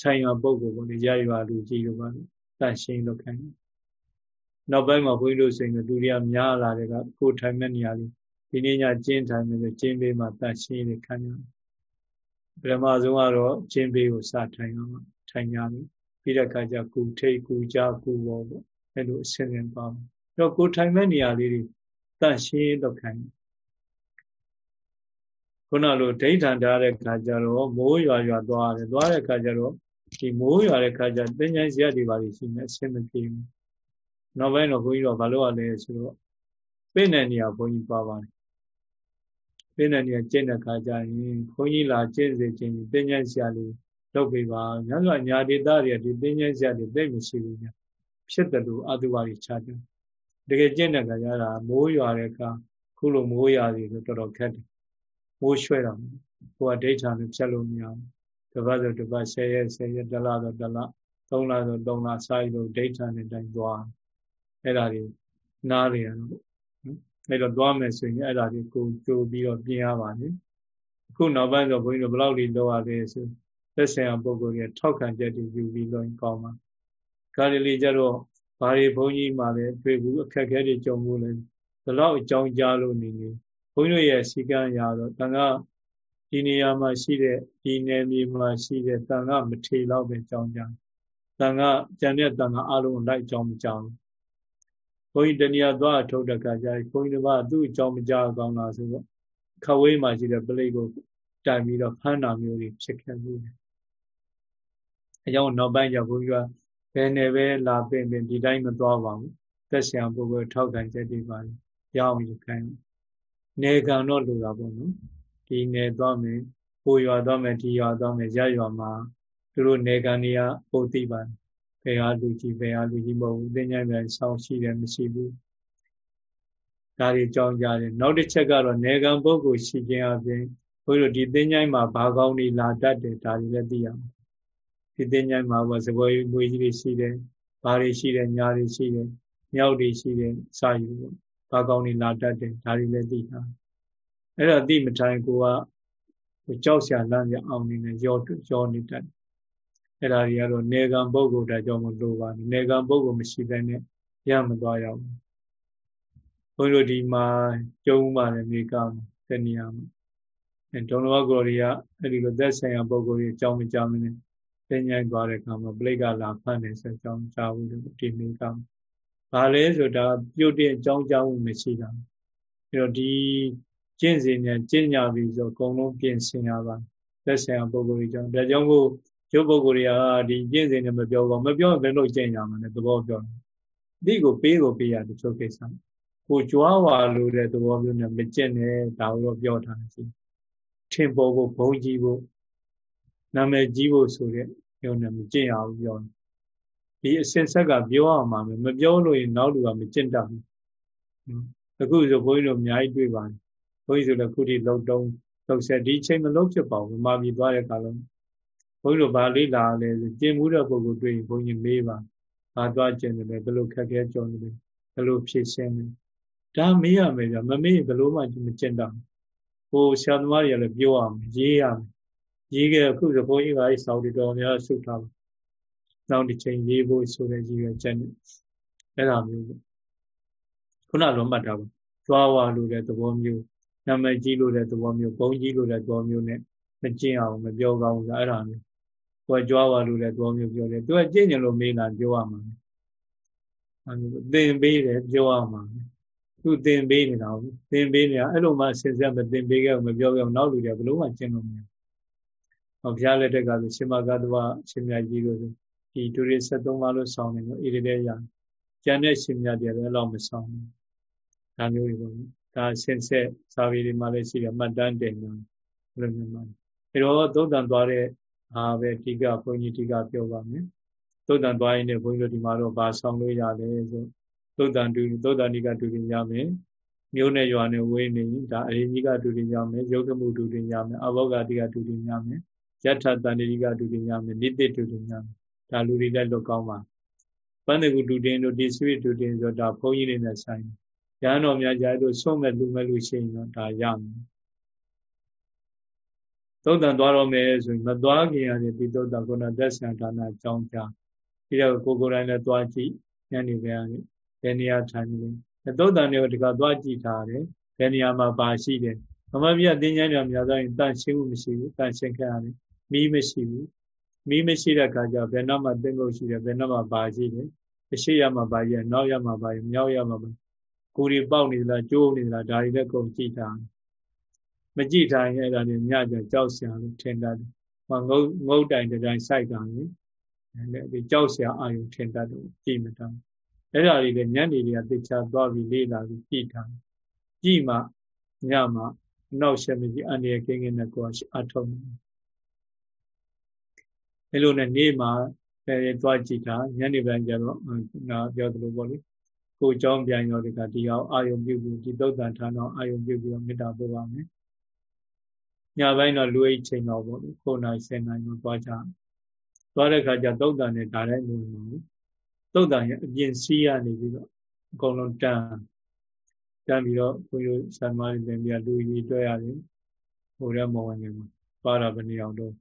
[SPEAKER 1] ဆိုင်ရာပုံကိုပေါ့လေရရွာလူကြီးတို့ပါတန့်ရှင်းလုပ်ခိုင်းနောက်ပိုင်းမှာဘုန်းကြီးတို့ဆိုရင်လူတွေကများလာတဲ့ကကိုထိုင်မဲ့နေရာလေးဒီနေ့ညကျင်းထိုင်မယ်ဆိုကျင်းပေးမှာတန့်ရှင်းနေခိုင်းရတယ် ပထမဆုံးကတော့ချင်းပေးကိုစထိုင်အောင်ထိုင်ကြပြီပြီးတဲ့အခါကျကုထိတ်ကုကြကုဘောပေါ့အဲ့လိုအစင်းစင်းပါမယ်အဲ့တော့ကိုထိုင်မဲ့နေရာလေးတွေတန့်ရှင်းတော့ခိုင်းခုနလိုဒိဋ္ဌံထားတဲ့ခါကျတော့မိုးရွာရွာသွားတယ်သွားတဲ့ခါကျတော့ဒီမိုးရွာတဲ့ခါကျသင်္ချိုင်းဇရက်တွေပါလိရှိနေအဆင်မပြေဘူးနောက်ပိုင်းတော့ဘုန်းကြီးတို့ဘာလို့ ਆ လဲဆိုတော့ပြည့်တဲ့နေရာဘုန်းကြီးပါပါတယ် ပြည့်တဲ့နေရာကျင့်တဲ့ခါကျရင်ဘုန်းကြီးလာကျင့်စေခြင်းသင်္ချိုင်းဇရက်လေးလုပ်ပေးပါညစွာညာဒေတာတွေဒီသင်္ချိုင်းဇရက်တွေသိမရှိဘူးညာဖြစ်တယ်လို့အတုပါကြီးချတယ်တကယ်ကျင့်တဲ့ခါကျတော့မိုးရွာတဲ့အခါခုလိုမိုးရွာစီဆိုတော်တော်ခက်တယ်မိုးရွှဲတော့ဟိုကဒိဋ္ဌာနဲ့ဖြတ်လို့မရဘူးတစ်ပတ်ဆိုတစ်ပတ်10ရက်10ရက်တစ်လဆိုတစ်လ3လဆို3လစာရီလို့ဒိဋ္ဌာနဲ့တိုင်းသွားအဲ့ဒါတွေနားရရတော့ အဲ့တော့သွားမယ်ဆိုရင်အဲ့ဒါတွေကိုကြိုပြီးတော့ပြင်ရပါလိမ့်အခုနောက်ပိုင်းဆိုဘုန်းကြီးတို့ဘယ်လောက်လေးလောက်ရလဲဆိုသက်ဆိုင်ရာပုဂ္ဂိုလ်တွေထောက်ခံချက်တွေယူပြီးလို့ကောင်းပါကာရီလေးကြတော့ဘာတွေဘုန်းကြီးမှလည်းတွေ့ဘူးအခက်အခဲတွေကြုံဘူးလေဘယ်လောက်အကြောင်းကြားလို့နေနေဘုန်းကြီးတို့ရဲ့စီကံရတော့တန်ခါဒီနေရာမှာရှိတဲ့ဒီနယ်မြေမှာရှိတဲ့တန်ခါမထေလောက်ပဲကြောင်းကြတန်ခါကျန်တဲ့တန်ခါအလုံးလိုက်ကြောင်းမကြောင်းဘု န်းကြီးတဏှာသွားထုတ်တဲ့ခါကျရင်ဘုန်းကြီးတို့ကသူ့အကြောင်းမကြားကောင်းလားဆိုတော့ခဝေးမှာရှိတဲ့ပလိတ်ကိုတိုင်ပြီးတော့ဖမ်းတာမျိုးတွေဖြစ်ခဲ့မှုတယ်အဲကြောင့်နောက်ပိုင်းကျဘုန်းကြီးကဘယ်နယ်ပဲလာပင်ပင်ဒီတိုင်းမသွားပါဘူးသက်ဆရာပုဂ္ဂိုလ်ထောက်ခံချက်တွေပါရအောင်ယူခိုင်းနေကံတော့လိုတာပေါ့နော်ဒီနယ်သွားမယ်ဟိုရွာသွားမယ်ဒီရွာသွားမယ်ရရွာမှာသူတို့နေကံတွေကပုတ်သိပါတယ်ဘ ယ်ဟာလူကြီးဘယ်ဟာလူကြီးမဟုတ်ဘူးသင်္ချိုင်းပြန်ဆောင်းရှိတယ်မရှိဘူးဒါတွေကြောင်းကြတယ်နောက်တစ်ချက်ကတော့နေကံပုဂ္ဂိုလ်ရှိခြင်းအပြင်ဘုန်းကြီးတို့ဒီသင်္ချိုင်းမှာဘာကောင်းတွေလာတတ်တယ်ဒါတွေလည်းသိရမယ်ဒီသင်္ချိုင်းမှာဘောစပွဲမွေးကြီးတွေရှိတယ်ဘာတွေရှိတယ်ညာတွေရှိတယ်မြောက်တွေရှိတယ်စာယူပေါ့ဘာကောင်းနေလာတတ်တယ်ဒါတွေလည်းသိတာအဲ့တော့သိမထိုင်ကိုကကြောက်ရှာလန့်ရအောင်နေနဲ့ရောရောနေတတ် အဲ့ဒါတွေကတော့နေကံပုဂ္ဂိုလ်တကြောင့်မလို့ပါနေကံပုဂ္ဂိုလ်မရှိတဲ့နဲ့ရမသွားရဘူးဘုန်းကြီးတို့ဒီမှာကျုံပါတယ်နေကံတဏှာမှာအဲဒေါနဝကိုရီကအဲ့ဒီလိုသက်ဆိုင်ရာပုဂ္ဂိုလ်ကြီးအကြောင်းမကြောင်းနဲ့သင်ញိုင်းသွားတဲ့အခါမှာပြိဋကလာဖတ်နေဆိုအကြောင်းကြားဘူးလို့ဒီနေကံဘာလဲဆိုတာပြုတ်တဲ့အကြောင်းကြောင်းမရှိတာအဲ့တော့ဒီကျင့်စဉ်နဲ့ကျင့်ကြပြီဆိုအကုန်လုံးပြင်ဆင်ရပါသက်ဆိုင်ရာပုဂ္ဂိုလ်ကြီးကြောင့်ဒါကြောင့်မို့ ကျုပ်ပုဂ္ဂိုလ်တွေကဒီကျင့်စဉ်နဲ့မပြောပါမပြောဘယ်လိုကျင့်ကြမှာလဲသဘောပြောတယ်ဒီကိုပေးကိုပေးရတချို့ကိစ္စကိုကြွားဝါလို့တဲ့သဘောမျိုးနဲ့မကျင့်နဲ့ဒါကိုတော့ပြောထားတယ်ရှိထင်ပေါ်ဖို့ဘုံကြီးဖို့နာမည်ကြီးဖို့ဆိုတဲ့မျိုးနဲ့မကျင့်ရဘူးပြောတယ်ဒီအစစ်ဆက်ကပြောရမှာမပြောလို့ရင်နောက်လူကမကျင့်တတ်ဘူးအခုဆိုဘုန်းကြီးတို့အများကြီးတွေ့ပါတယ်ဘုန်းကြီးဆိုလည်းခုထိလုံတုံးလုံဆက်ဒီချိန်မလုံးဖြစ်ပါဘူးမာပြီးသွားတဲ့ခါလုံး ဘုန်းကြီးတို့ဗာလေးလာလဲကျင့်မှုတဲ့ပုဂ္ဂိုလ်တွေ့ရင်ဘုန်းကြီးမေးပါဘာသွားကျင့်တယ်လဲဘယ်လိုခက်ခဲကြော်တယ်လဲဘယ်လိုဖြည့်ရှင်းလဲဒါမေးရမယ်ဗျမမေးရင်ဘယ်လိုမှမကျင့်တော့ဟိုဆရာသမားတွေကလည်းပြောရမယ်ရေးရမယ်ရေးခဲ့အခုဆိုဘုန်းကြီးကအဲ့စောင့်တော်များဆုထားပါနောက်တစ်ချိန်ရေးဖို့ဆိုတဲ့ကြီးရချက်နဲ့အဲ့ဒါမျိုးပေါ့ခုနလုံးမှတ်ထားပါကြွားဝါလို့တဲ့သဘောမျိုးနာမည်ကြီးလို့တဲ့သဘောမျိုးဘုံကြီးလို့တဲ့သဘောမျိုးနဲ့မကျင့်အောင်မပြောကောင်းဘူးအဲ့ဒါမျိုး ကိုယ်ကြွားဝါလို့တဲ့သဘောမျိုးပြောတယ်သူကကျင့်ကြလို့မေးလာပြောရမှာသင်ပေးတယ်ပြောရမှာသူသင်ပေးနေတာဟုတ်သင်ပေးနေတာအဲ့လိုမှဆင်ဆက်မသင်ပေးခဲ့မပြောခဲ့နောက်လူတွေဘလို့မှကျင့်လို့မရဘူး။ဟောဘုရားလက်ထက်ကဆိုရှင်မကတဝရှင်မြတ်ကြီးတို့ဒီဒုရ73ပါးလို့ဆောင်းနေလို့ဣရိတဲ့ရကျန်တဲ့ရှင်မြတ်တွေလည်းအဲ့လောက်မဆောင်းဘူး။ဒါမျိုးတွေပေါ့။ဒါဆင်ဆက်စာပေတွေမှာလည်းရှိတယ်မှတ်တမ်းတင်တယ်ဘယ်လိုမျိုးမှအဲတော့သုတ်တန်သွားတဲ့ ဟာပဲအဓိကဘုန်းကြီးအဓိကပြောပါမယ်။သုတ်တန်သွားရင်လည်းဘုန်းကြီးတို့ဒီမှာတော့ဘာဆောင်းလို့ရလဲဆိုသုတ်တန်တူသုတ်တန်ဒီကတူတင်ရမယ်မျိုးနဲ့ရွာနဲ့ဝေးနေဒါအရင်ကြီးကတူတင်ရမယ်ယောဂမှုတူတင်ရမယ်အဘောဂတိကတူတင်ရမယ်ယထတန်တိကတူတင်ရမယ်နိတိတူတင်ရမယ်ဒါလူတွေလည်းလွတ်ကောင်းပါပန်းတကူတူတင်တို့ဒီဆွေတူတင်ဆိုဒါဘုန်းကြီးတွေနဲ့ဆိုင်ရဟန်းတော်များကြားလို့ဆုံးမဲ့လူမဲ့လူရှိရင်တော့ဒါရမယ် သုတ်တန်သွားတော့မယ်ဆိုရင်မသွားခင်ရတယ်ဒီသုတ်တန်ကုဏသက်ဆံဌာနအကြောင်းကြားပြီးတော့ကိုကိုယ်တိုင်လည်းသွားကြည့်ညနေခင်းရတယ်ဘယ်နေရာထိုင်လဲသုတ်တန်တွေကိုဒီကသွားကြည့်ထားတယ်ဘယ်နေရာမှာပါရှိတယ်မမပြတင်းကျန်းတော်များသောရင်တန့်ရှင်းမှုမရှိဘူးတန့်ရှင်းခဲ့ရတယ်မီးမရှိဘူးမီးမရှိတဲ့အခါကျဘယ်နောက်မှသင်္ကုတ်ရှိတယ်ဘယ်နောက်မှပါရှိတယ်အရှိရမှာပါရဲ့နောက်ရမှာပါရဲ့မြောက်ရမှာပါကိုယ်တွေပေါက်နေသလားကျိုးနေသလားဒါတွေလည်းကုန်ကြည့်ထား မကြည့်တိုင်းအဲ့ဒါတွေညကြကြောက်စရာလို့ထင်တတ်တယ်။ဟောငုတ်ငုတ်တိုင်တိုင်းစိုက်တာလေ။အဲ့ဒီကြောက်စရာအာရုံထင်တတ်တယ်ကြည့်မတတ်။အဲ့ဒါတွေလည်းညံ့နေတွေကသိချာသွားပြီးလေ့လာပြီးကြည့်တာ။ကြည့်မှညမှနောက်ဆက်မကြီးအန္တရာယ်ကင်းကင်းနဲ့ကိုယ်အထောက်မယ်။အဲ့လိုနဲ့နေ့မှလည်းသွားကြည့်တာညနေပိုင်းကျတော့ငါပြောသလိုပေါ့လေ။ကိုကြောင်းပြန်ရောဒီကဒီအောင်အာယုံပြုပြီးဒီသုတ်တန်ဌာနအာယုံပြုပြီးမေတ္တာပို့ပါမယ် ညပိုင်းတော့လူအိတ်ချိန်တော့ပေါ့ခုနိုင်10နိုင်တော့သွားကြသွားတဲ့ခါကျသုတ်တန်နဲ့ဒါလည်းနေမှာဘူးသုတ်တန်ရဲ့အပြင်စီးရနေပြီးတော့အကုန်လုံးတန်းတန်းပြီးတော့ဘုန်းကြီးဆံမလေးတင်ပြလူကြီးတွေ့ရတယ်ဟိုရဲမောဝင်နေမှာပါတာဘယ်နည်းအောင်တော့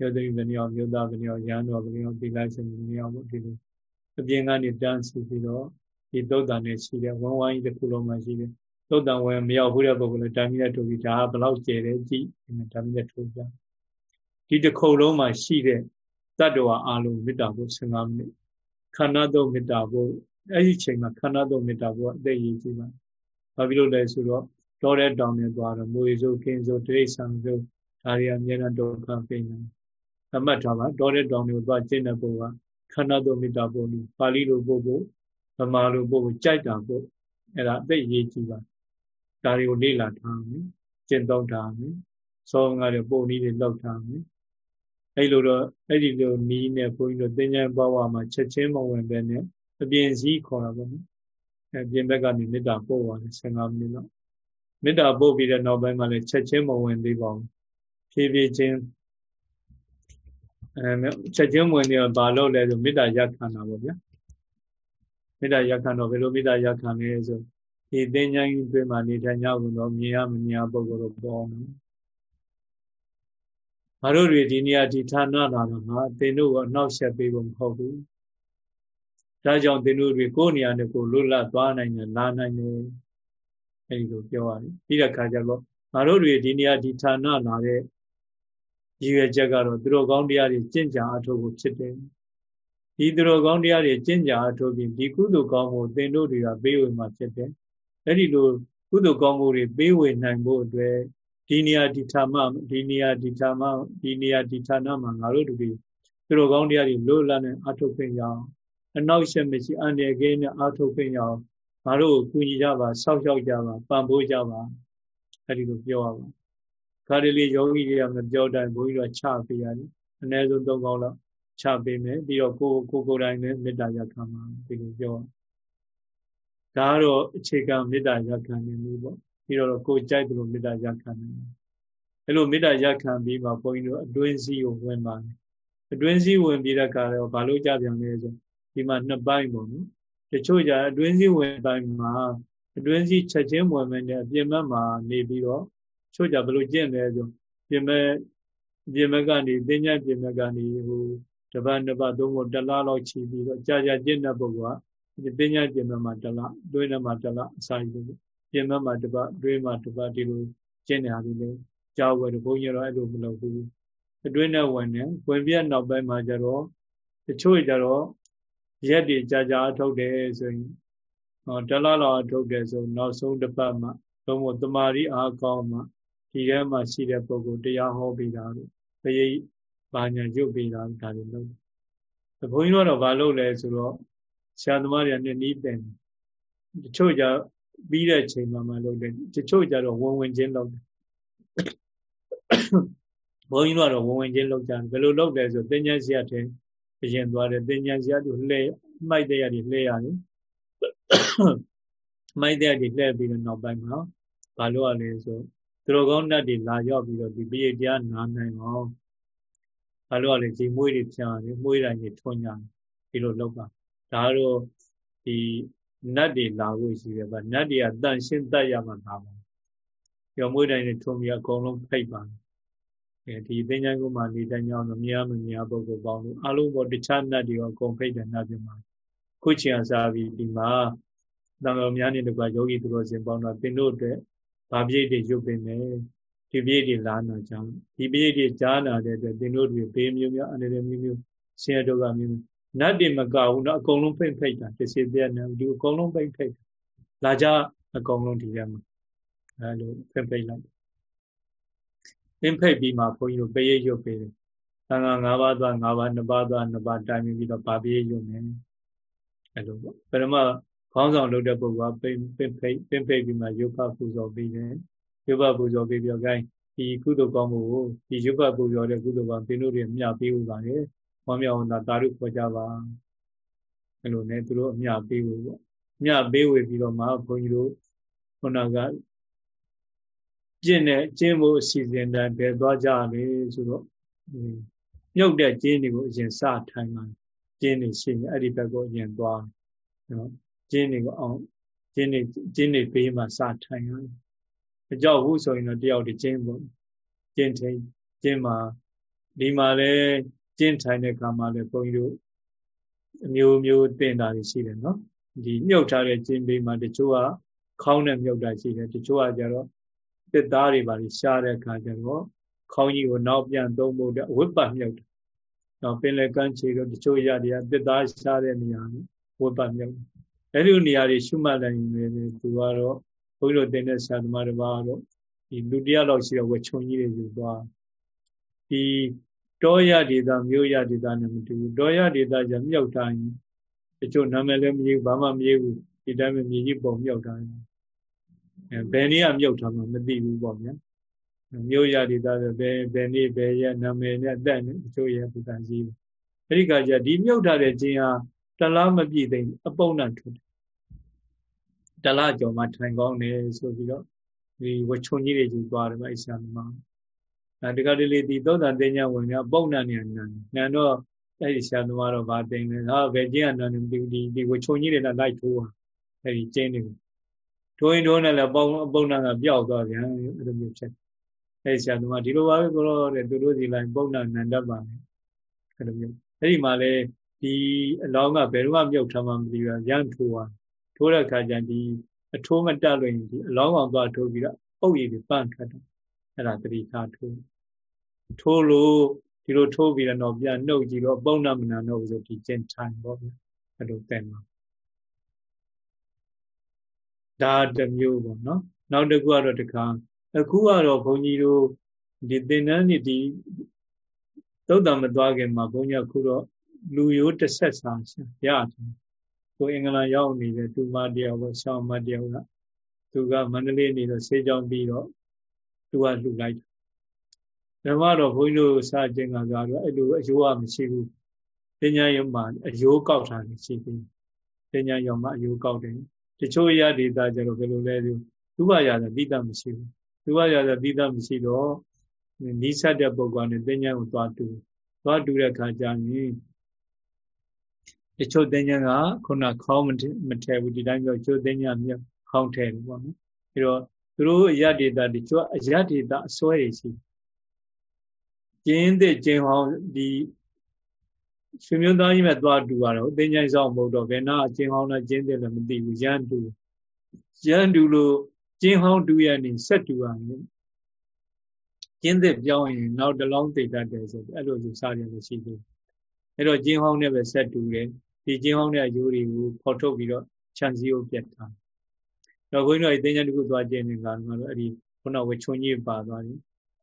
[SPEAKER 1] ယောသိဘယ်နည်းအောင်ယောသားဘယ်နည်းအောင်ရန်တော်ဘယ်နည်းအောင်ဒီလိုက်စင်ဘယ်နည်းအောင်ပေါ့ဒီလိုအပြင်ကနေတန်းစီပြီးတော့ဒီသုတ်တန်နဲ့ရှိတဲ့ဝမ်းဝိုင်းတစ်ခုလုံးမှရှိတယ် သုတ်တံဝယ်မရောက်ဘူးတဲ့ပုဂ္ဂိုလ်လည်းဓာမီနဲ့ထုတ်ပြီးဒါကဘလောက်ကျယ်တယ်ကြည့်ဓာမီနဲ့ထုတ်ကြဒီတစ်ခုလုံးမှာရှိတဲ့တတ္တဝါအလုံးမေတ္တာဖို့15မိနစ်ခန္ဓာသုံးမေတ္တာဖို့အဲ့ဒီချိန်မှာခန္ဓာသုံးမေတ္တာဖို့အသိရည်ကြည့်ပါဘာဖြစ်လို့လဲဆိုတော့တော်တဲ့တောင်နဲ့သွားတော့မွေစိုးကင်းစိုးတိရစ္ဆာန်စိုးဒါတွေအများနဲ့ဒုက္ခပိနေအမှတ်ထားပါတော်တဲ့တောင်တွေကိုသွားကျင့်တဲ့ပုဂ္ဂိုလ်ကခန္ဓာသုံးမေတ္တာဖို့ပါဠိလိုပို့ဖို့ဗမာလိုပို့ဖို့ကြိုက်တာပို့အဲ့ဒါအသိရည်ကြည့်ပါ ဒါတွေကိုလေ့လာထားမယ်ကျင့်သုံးထားမယ်စောငါတွေပုံနည်းတွေလောက်ထားမယ်အဲ့လိုတော့အဲ့ဒီလိုနီးနဲ့ဘုန်းကြီးတို့သင်္ကြန်ဘဝမှာချက်ချင်းမဝင်ပဲနဲ့အပြင်စည်းခေါ်တာပေါ့နော်အပြင်ဘက်ကနေမေတ္တာပို့ပါတယ်15မိနစ်လောက်မေတ္တာပို့ပြီးတဲ့နောက်ပိုင်းမှာလည်းချက်ချင်းမဝင်သေးပါဘူးဖြည်းဖြည်းချင်းအဲချက်ချင်းဝင်နေတော့ဘာလို့လဲဆိုမေတ္တာရက်ခံတာပေါ့ဗျာမေတ္တာရက်ခံတော့ဘယ်လိုမေတ္တာရက်ခံလဲဆို ဒီသင်္ချိုင်းတွင်မှာနေထိုင်ကြကုန်တော့မြင်ရမမြင်ရပုဂ္ဂိုလ်တို့ပေါ်နေငါတို့တွေဒီနေရာဒီဌာနလာတော့ငါသင်တို့ကအနှောက်ယှက်ပေးဖို့မဟုတ်ဘူးဒါကြောင့်သင်တို့တွေကိုယ်နေရာနဲ့ကိုလွတ်လပ်သွားနိုင်တယ်လာနိုင်တယ်အဲဒီလိုပြောရတယ်ပြီးတဲ့အခါကျတော့ငါတို့တွေဒီနေရာဒီဌာနလာတဲ့ရည်ရွယ်ချက်ကတော့သူတို့ကောင်းတရားတွေကျင့်ကြံအထောက်ကိုဖြစ်တယ်ဒီသူတို့ကောင်းတရားတွေကျင့်ကြံအထောက်ပြီးဒီကုသိုလ်ကောင်းမှုသင်တို့တွေကပေးဝေမှာဖြစ်တယ် အဲ့ဒီလိုကုသိုလ်ကောင်းမှုတွေပေးဝေနိုင်ဖို့အတွက်ဒီနေရာဒီဌာမဒီနေရာဒီဌာမဒီနေရာဒီဌာနမှာငါတို့တွေသူတို့ကောင်းတရားတွေလို့လာနဲ့အထုတ်ခွင့်ရအောင်အနောက်ရှက်မရှိအန္တရာယ်ကင်းနဲ့အထုတ်ခွင့်ရအောင်ငါတို့ကိုကူညီကြပါဆောက်ရှောက်ကြပါပံ့ပိုးကြပါအဲ့ဒီလိုပြောရပါခါတလေယောဂီတွေကမပြောတိုင်းဘုန်းကြီးတို့ချပေးရတယ်အနည်းဆုံး၃ကောင်းလောက်ချပေးမယ်ပြီးတော့ကိုကိုကိုယ်တိုင်လည်းမေတ္တာရခံပါဒီလိုပြော ဒါကတော့အခြေခံမေတ္တာရခံနေမှုပေါ့ပြီးတော့ကိုကြိုက်တယ်လို့မေတ္တာရခံနေတယ်အဲ့လိုမေတ္တာရခံပြီးမှဘုန်းကြီးတို့အတွင်းစည်းကိုဝင်ပါတယ်အတွင်းစည်းဝင်ပြီးတဲ့အခါတော့ဘာလို့ကြပြန်လဲဆိုဒီမှာနှစ်ပိုင်းပေါ့နော်တချို့ကြအတွင်းစည်းဝင်ပိုင်းမှာအတွင်းစည်းချက်ချင်းဝင်မယ်နဲ့အပြင်ဘက်မှာနေပြီးတော့ချို့ကြဘယ်လိုကျင့်လဲဆိုပြင်မဲ့ပြင်မဲ့ကနေတင်းညက်ပြင်မဲ့ကနေဟိုတပတ်နှစ်ပတ်သုံးဖို့တလားလောက်ချီပြီးတော့ကြာကြာကျင့်တဲ့ပုဂ္ဂိုလ်က ဒီတင်းညက်ပြင်မဲ့မှာတလားတွင်းထဲမှာတလားအစာရည်ပြင်မဲ့မှာတပတ်တွင်းမှာတပတ်ဒီလိုကျင့်နေရတယ်လေကြောက်ဝယ်ဘုန်းကြီးတော့အဲ့လိုမလုပ်ဘူးအတွင်းနဲ့ဝင်နေဝင်ပြနောက်ပိုင်းမှာကျတော့တချို့ကျတော့ရက်တွေကြာကြာအထုတ်တယ်ဆိုရင်ဟောတလားလောက်အထုတ်တယ်ဆိုနောက်ဆုံးတစ်ပတ်မှသုံးဖို့တမာရီအားကောင်းမှဒီထဲမှာရှိတဲ့ပုဂ္ဂိုလ်တရားဟောပေးတာလို့ဘယိဘာညာရုပ်ပေးတာဒါတွေလုပ်တယ်ဘုန်းကြီးတို့တော့ဘာလုပ်လဲဆိုတော့ ဆရာသမားတွေကလည်းနီးပင်တချို့ကြပြီးတဲ့ချိန်မှမှလုပ်တယ်တချို့ကြတော့ဝင်ဝင်ချင်းလုပ်တယ်ဘုန်းကြီးတို့ကတော့ဝင်ဝင်ချင်းလုပ်ကြတယ်ဘယ်လိုလုပ်လဲဆိုတင်ញက်ဆရာတဲ့ဘရင်သွားတယ်တင်ញက်ဆရာတို့လှဲမှိုက်တဲ့ရည်လှဲရတယ်မိုက်တဲ့ရည်လှဲပြီးတော့နောက်ပိုင်းမှာဘာလို့ရလဲဆိုသူတော်ကောင်းတတ်တွေလာရောက်ပြီးတော့ဒီပိယတရားနာနိုင်အောင်ဘာလို့လဲဒီမွေးတွေဖြာတယ်မွေးတိုင်းတွေထွန်းကြတယ်ဒီလိုလုပ်ပါ ဒါတော့ဒီနတ်တွေလာဖို့ရှိတယ်ဗျနတ်တွေကတန်ရှင်းတတ်ရမှလာပါရောမွေးတိုင်းတွေထွန်းပြီးအကုန်လုံးဖိတ်ပါအဲဒီသင်္ချာကုမှာနေတိုင်းကြောင်းတော့မြားမမြားပုဂ္ဂိုလ်ပေါင်းလို့အလုံးပေါ်တခြားနတ်တွေရောအကုန်ဖိတ်တယ်နတ်ပြမှာခုချင်အားစားပြီးဒီမှာတန်တော်များနေတကွာယောဂီသူတော်စင်ပေါင်းတော့သင်တို့အတွက်ဗာပြည့်တွေရုပ်ပင်မယ်ဒီပြည့်တွေလာနာကြောင်းဒီပြည့်တွေကြားနာတဲ့အတွက်သင်တို့တွေဘေးမျိုးမျိုးအနေနဲ့မျိုးမျိုးဆင်းရဲဒုက္ခမျိုးမျိုး နတ်တွေမကဘူးတော့အကုန်လုံးဖိတ်ဖိတ်တာတစ်စီပြည့်နေဒီအကုန်လုံးဖိတ်ဖိတ်လာကြအကုန်လုံးဒီထဲမှာအဲလိုဖိတ်ဖိတ်လိုက်သင်ဖိတ်ပြီးမှဘုန်းကြီးတို့ပေးရရုပ်ပေးတယ်သံဃာ၅ပါးသွား၅ပါး၂ပါးသွား၂ပါးတိုင်ပြီးတော့ဗာပြည့်ရုပ်မယ်အဲလိုပေါ့ပရမခေါင်းဆောင်လုပ်တဲ့ပုဂ္ဂိုလ်ကပိပိဖိတ်ပိဖိတ်ပြီးမှရုပ်ဖပူဇော်ပြီးတယ်ရုပ်ဖပူဇော်ပြီးပြီးတော့ gain ဒီကုသိုလ်ကောင်းမှုကိုဒီရုပ်ဖပူဇော်တဲ့ကုသိုလ်ကောင်းသင်တို့တွေမြပေးဥပါလေ ဝမ်းမြောက်အောင်သာတာရုခေါ်ကြပါအဲ့လိုနဲ့သူတို့အမြပေးဝေပေါ့မြပေးဝေပြီးတော့မှဘုန်းကြီးတို့ခုနကကျင့်တဲ့ကျင့်ဖို့အစီအစဉ်တိုင်းပဲသွားကြလေဆိုတော့မြုပ်တဲ့ကျင်းတွေကိုအရင်စထိုင်ပါကျင်းနေရှိရင်အဲ့ဒီဘက်ကိုအရင်သွားနော်ကျင်းတွေကိုအောင်ကျင်းနေကျင်းနေဘေးမှာစထိုင်ရတယ်အကြောက်ဘူးဆိုရင်တော့တယောက်တည်းကျင်းပေါ့ကျင်းထိန်ကျင်းမှာဒီမှာလဲ ကျင်းထိုင်တဲ့ခါမှာလဲဘုန်းကြီးတို့အမျိုးမျိုးတင်တာရှိတယ်နော်ဒီမြုပ်ထားတဲ့ကျင်းဘေးမှာတချို့ကခေါင်းနဲ့မြုပ်တာရှိတယ်တချို့ကကြတော့တစ်သားတွေပါရှားတဲ့အခါကျတော့ခေါင်းကြီးကိုနောက်ပြန်သုံးဖို့အဝတ်ပတ်မြုပ်တယ်။နောက်ပင်လယ်ကမ်းခြေတို့တချို့ရတွေကတစ်သားရှားတဲ့နေရာနဲ့ဝတ်ပတ်မြုပ်တယ်အဲ့ဒီနေရာတွေရှုမှတ်နိုင်နေတယ်သူကတော့ဘုန်းကြီးတို့တင်တဲ့ဆရာသမားတစ်ပါးတော့ဒီလူတယောက်လောက်ရှိတော့ဝချုံကြီးတွေယူသွားဒီ တောရဒေသမြို့ရဒေသနဲ့မတူဘူးတောရဒေသကျမြောက်တိုင်းတချို့နာမည်လည်းမရေးဘာမှမရေးဘူးဒီတိုင်းပဲမြေကြီးပုံမြောက်တိုင်းအဲဘယ်နည်းကမြောက်ထားမှမသိဘူးပေါ့ဗျာမြို့ရဒေသဆိုဘယ်ဘယ်နည်းဘယ်ရနာမည်နဲ့အသက်နဲ့တချို့ရပူဇာကြီးအဲ့ဒီကကြဒီမြောက်ထားတဲ့ခြင်းဟာတလားမပြည့်သိအပုံနဲ့ထွက်တယ်တလားကြော်မှထိုင်ကောင်းတယ်ဆိုပြီးတော့ဒီဝချုံကြီးတွေကြီးသွားတယ်ဗျအိဆရာမ အဲဒီကတည်းကဒီသောတာတင်ညာဝင်ကပုံနဲ့နေနန်နန်တော့အဲ့ဒီဆရာသမားတော့ဗာတင်တယ်ဟာဘယ်ကျင်းကနန်နေဒီဒီဝချုံကြီးတွေနဲ့လိုက်ထိုးတာအဲ့ဒီကျင်းနေထိုးရင်ထိုးနဲ့လည်းပုံပုံနာကပျောက်သွားပြန်အဲ့လိုမျိုးဖြစ်အဲ့ဆရာသမားဒီလိုပါပဲကိုတော့တဲ့သူတို့စီလိုက်ပုံနာနန္ဒပါမယ်အဲ့လိုမျိုးအဲ့ဒီမှာလေဒီအလောင်းကဘယ်တော့မှမြုပ်ထားမှမသိဘူးရမ်းထိုးသွားထိုးတဲ့အခါကျဒီအထိုးမတက်လို့ရင်ဒီအလောင်းကောင်သွားထိုးပြီးတော့အုပ်ရည်တွေပန့်ထွက်တယ်အဲ့ဒါတတိထားထိုး ထိုးလို့ဒီလိုထိုးပြီးတော့ပြန်နှုတ်ကြည့်တော့ပုံနာမနာနှုတ်ဆိုဒီကျင်ထိုင်ပေါ့ဗျအဲ့လိုတဲ့မှာဒါတစ်မျိုးပေါ့နော်နောက်တစ်ခုကတော့တခါအခုကတော့ဘုန်းကြီးတို့ဒီသင်္นานနေဒီသုတ်တံမသွားခင်မှာဘုန်းကြီးကခုတော့လူရိုးတစ်ဆက်စာရတယ်ကိုအင်္ဂလန်ရောက်နေတဲ့သူမတယောက်ပေါ့ဆောင်းမတယောက်ကသူကမန္တလေးနေတော့ဆေးကြောင်းပြီးတော့သူကလှူလိုက် ဓမ္မတော့ဘုန်းကြီးတို့စာကျင်ကဆိုတော့အဲ့လိုအယိုးကမရှိဘူးပညာရုံမှာအယိုးကောက်တာရှိသေးပညာရုံမှာအယိုးကောက်တယ်တချို့ရဒေတာကျတော့ဘယ်လိုလဲသူသူဘရာသာတိတမရှိဘူးသူဘရာသာတိတမရှိတော့နီးစပ်တဲ့ပုဂ္ဂိုလ်နဲ့ပညာကိုသွားတူသွားတူတဲ့ခါကျရင်တချို့သင်္ညာကခုနခေါင်းမထဲဘူးဒီတိုင်းပြောချို့သင်္ညာမြောက်ခေါင်းထဲတယ်ပေါ့နော်အဲတော့သူတို့အရဒေတာတချို့အရဒေတာအစွဲတွေရှိ ကျင်းတဲ့ကျင်းဟောင်းဒီဆွေမျိုးသားကြီးမဲ့သွားတူရတော့သင်္ညာဆောင်မဟုတ်တော့ဘယ်နာအကျင်းဟောင်းနဲ့ကျင်းတဲ့လည်းမသိဘူးရန်တူရန်တူလို့ကျင်းဟောင်းတူရနေဆက်တူရတယ်ကျင်းတဲ့ပြောင်းရင်နောက်တလောင်းသိတတ်တယ်ဆိုအဲ့လိုလူစားရတယ်ရှိသေးတယ်အဲ့တော့ကျင်းဟောင်းနဲ့ပဲဆက်တူတယ်ဒီကျင်းဟောင်းတဲ့အယိုးတွေကိုဖော်ထုတ်ပြီးတော့ခြံစည်းကိုပြတ်ထားတော့ဘုန်းကြီးတို့အသိဉာဏ်တစ်ခုသွားကျင်းနေတာကတော့အဲ့ဒီခုနဝချွန်ကြီးပါသွားတယ်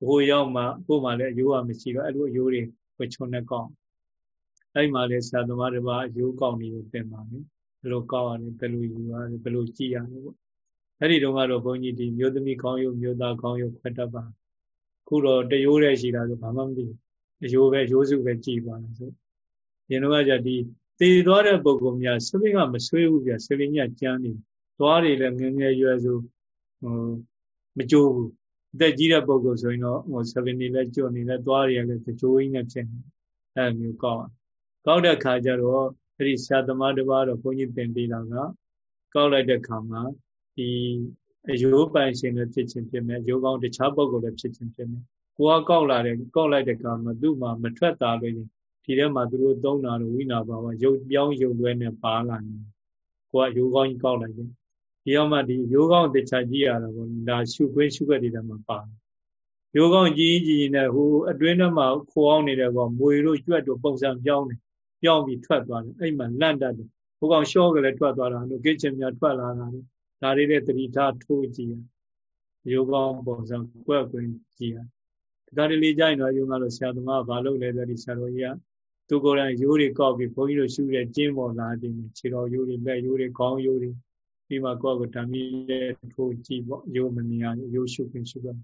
[SPEAKER 1] ဘိုးရောက်မှကို့မှလည်းအယိုးကမရှိတော့အဲ့လိုအယိုးတွေဝချွန်နဲ့ကောက်အဲ့မှာလည်းဆရာသမားတစ်ပါးအယိုးကောက်နေကိုတင်ပါမယ်ဘယ်လိုကောက်ရတယ်ဘယ်လိုယူရတယ်ဘယ်လိုကြည့်ရတယ်ပေါ့အဲ့ဒီတုန်းကတော့ဘုန်းကြီးဒီမျိုးသမီးကောင်းရုပ်မျိုးသားကောင်းရုပ်ခွဲတတ်ပါခုတော့တရိုးတဲ့ရှိတာဆိုဘာမှမသိဘူးအယိုးပဲရိုးစုပဲကြည်ပါလို့ဆိုရင်တော့ကြဒီတည်သွားတဲ့ပုံကောင်များစပင်းကမဆွေးဘူးပြစပင်းကကြမ်းနေသွားတွေလည်းငငယ်ရွယ်ဆိုဟိုမကြိုးဘူး အသက်ကြီးတဲ့ပုံကောင်ဆိုရင်တော့ဟိုစပင်းတွေလည်းကျွတ်နေလည်းသွားတွေကလည်းတကြိုးကြီးနဲ့ဖြစ်နေအဲမျိုးကောက်ကောက်တဲ့ခါကျတော့အဲ့ဒီဆရာသမားတစ်ပါးတော့ဘုန်းကြီးသင်ပေးတာကကောက်လိုက်တဲ့ခါမှာဒီအယိုးပိုင်ရှင်လည်းဖြစ်ချင်းဖြစ်မယ်ရိုးကောင်းတခြားပုံကောင်လည်းဖြစ်ချင်းဖြစ်မယ်ကိုကကောက်လာတယ်ကောက်လိုက်တဲ့ခါမှာသူ့မှာမထွက်တာလို့ရင်ဒီထဲမှာသူတို့သုံးတာတော့ဝိနာဘာဝရုပ်ပြောင်းရုပ်လွဲနဲ့ပါလာနေကိုကရိုးကောင်းကြီးကောက်လိုက်တယ် ဒီအောင်မှဒီရိုးကောင်းတခြားကြည့်ရတာပေါ့ဒါရှုခွင်းရှုခွက်တွေထဲမှာပါရိုးကောင်းကြီးကြီးနဲ့ဟိုအတွင်းထဲမှာခိုးအောင်နေတဲ့ကောမွေတို့ကြွက်တို့ပုံစံပြောင်းတယ်ပြောင်းပြီးထွက်သွားတယ်အဲ့မှာလန့်တတ်တယ်ဟိုကောင်ရှော့ကလေးထွက်သွားတာလို့ကိချင်များထွက်လာတာလေဒါတွေနဲ့တတိထားထိုးကြည့်ရရိုးကောင်းပုံစံကွက်ကွင်းကြည့်ရဒါကြလေးကြိုင်တော့ယုံကတော့ဆရာသမားကဘာလုပ်လဲဆိုဒီဆရာတော်ကြီးကသူကိုယ်တိုင်ရိုးတွေကောက်ပြီးဘုန်းကြီးတို့ရှုတဲ့ကျင်းပေါ်လာခြင်းခြေတော်ရိုးတွေလက်ရိုးတွေခေါင်းရိုးတွေ ဒီမှာကိုယ့်ကိုဓာမီနဲ့ထိုးကြည့်ပေါ့ရိုးမမြင်ရရိုးရှုခွင့်ရှုခွင့်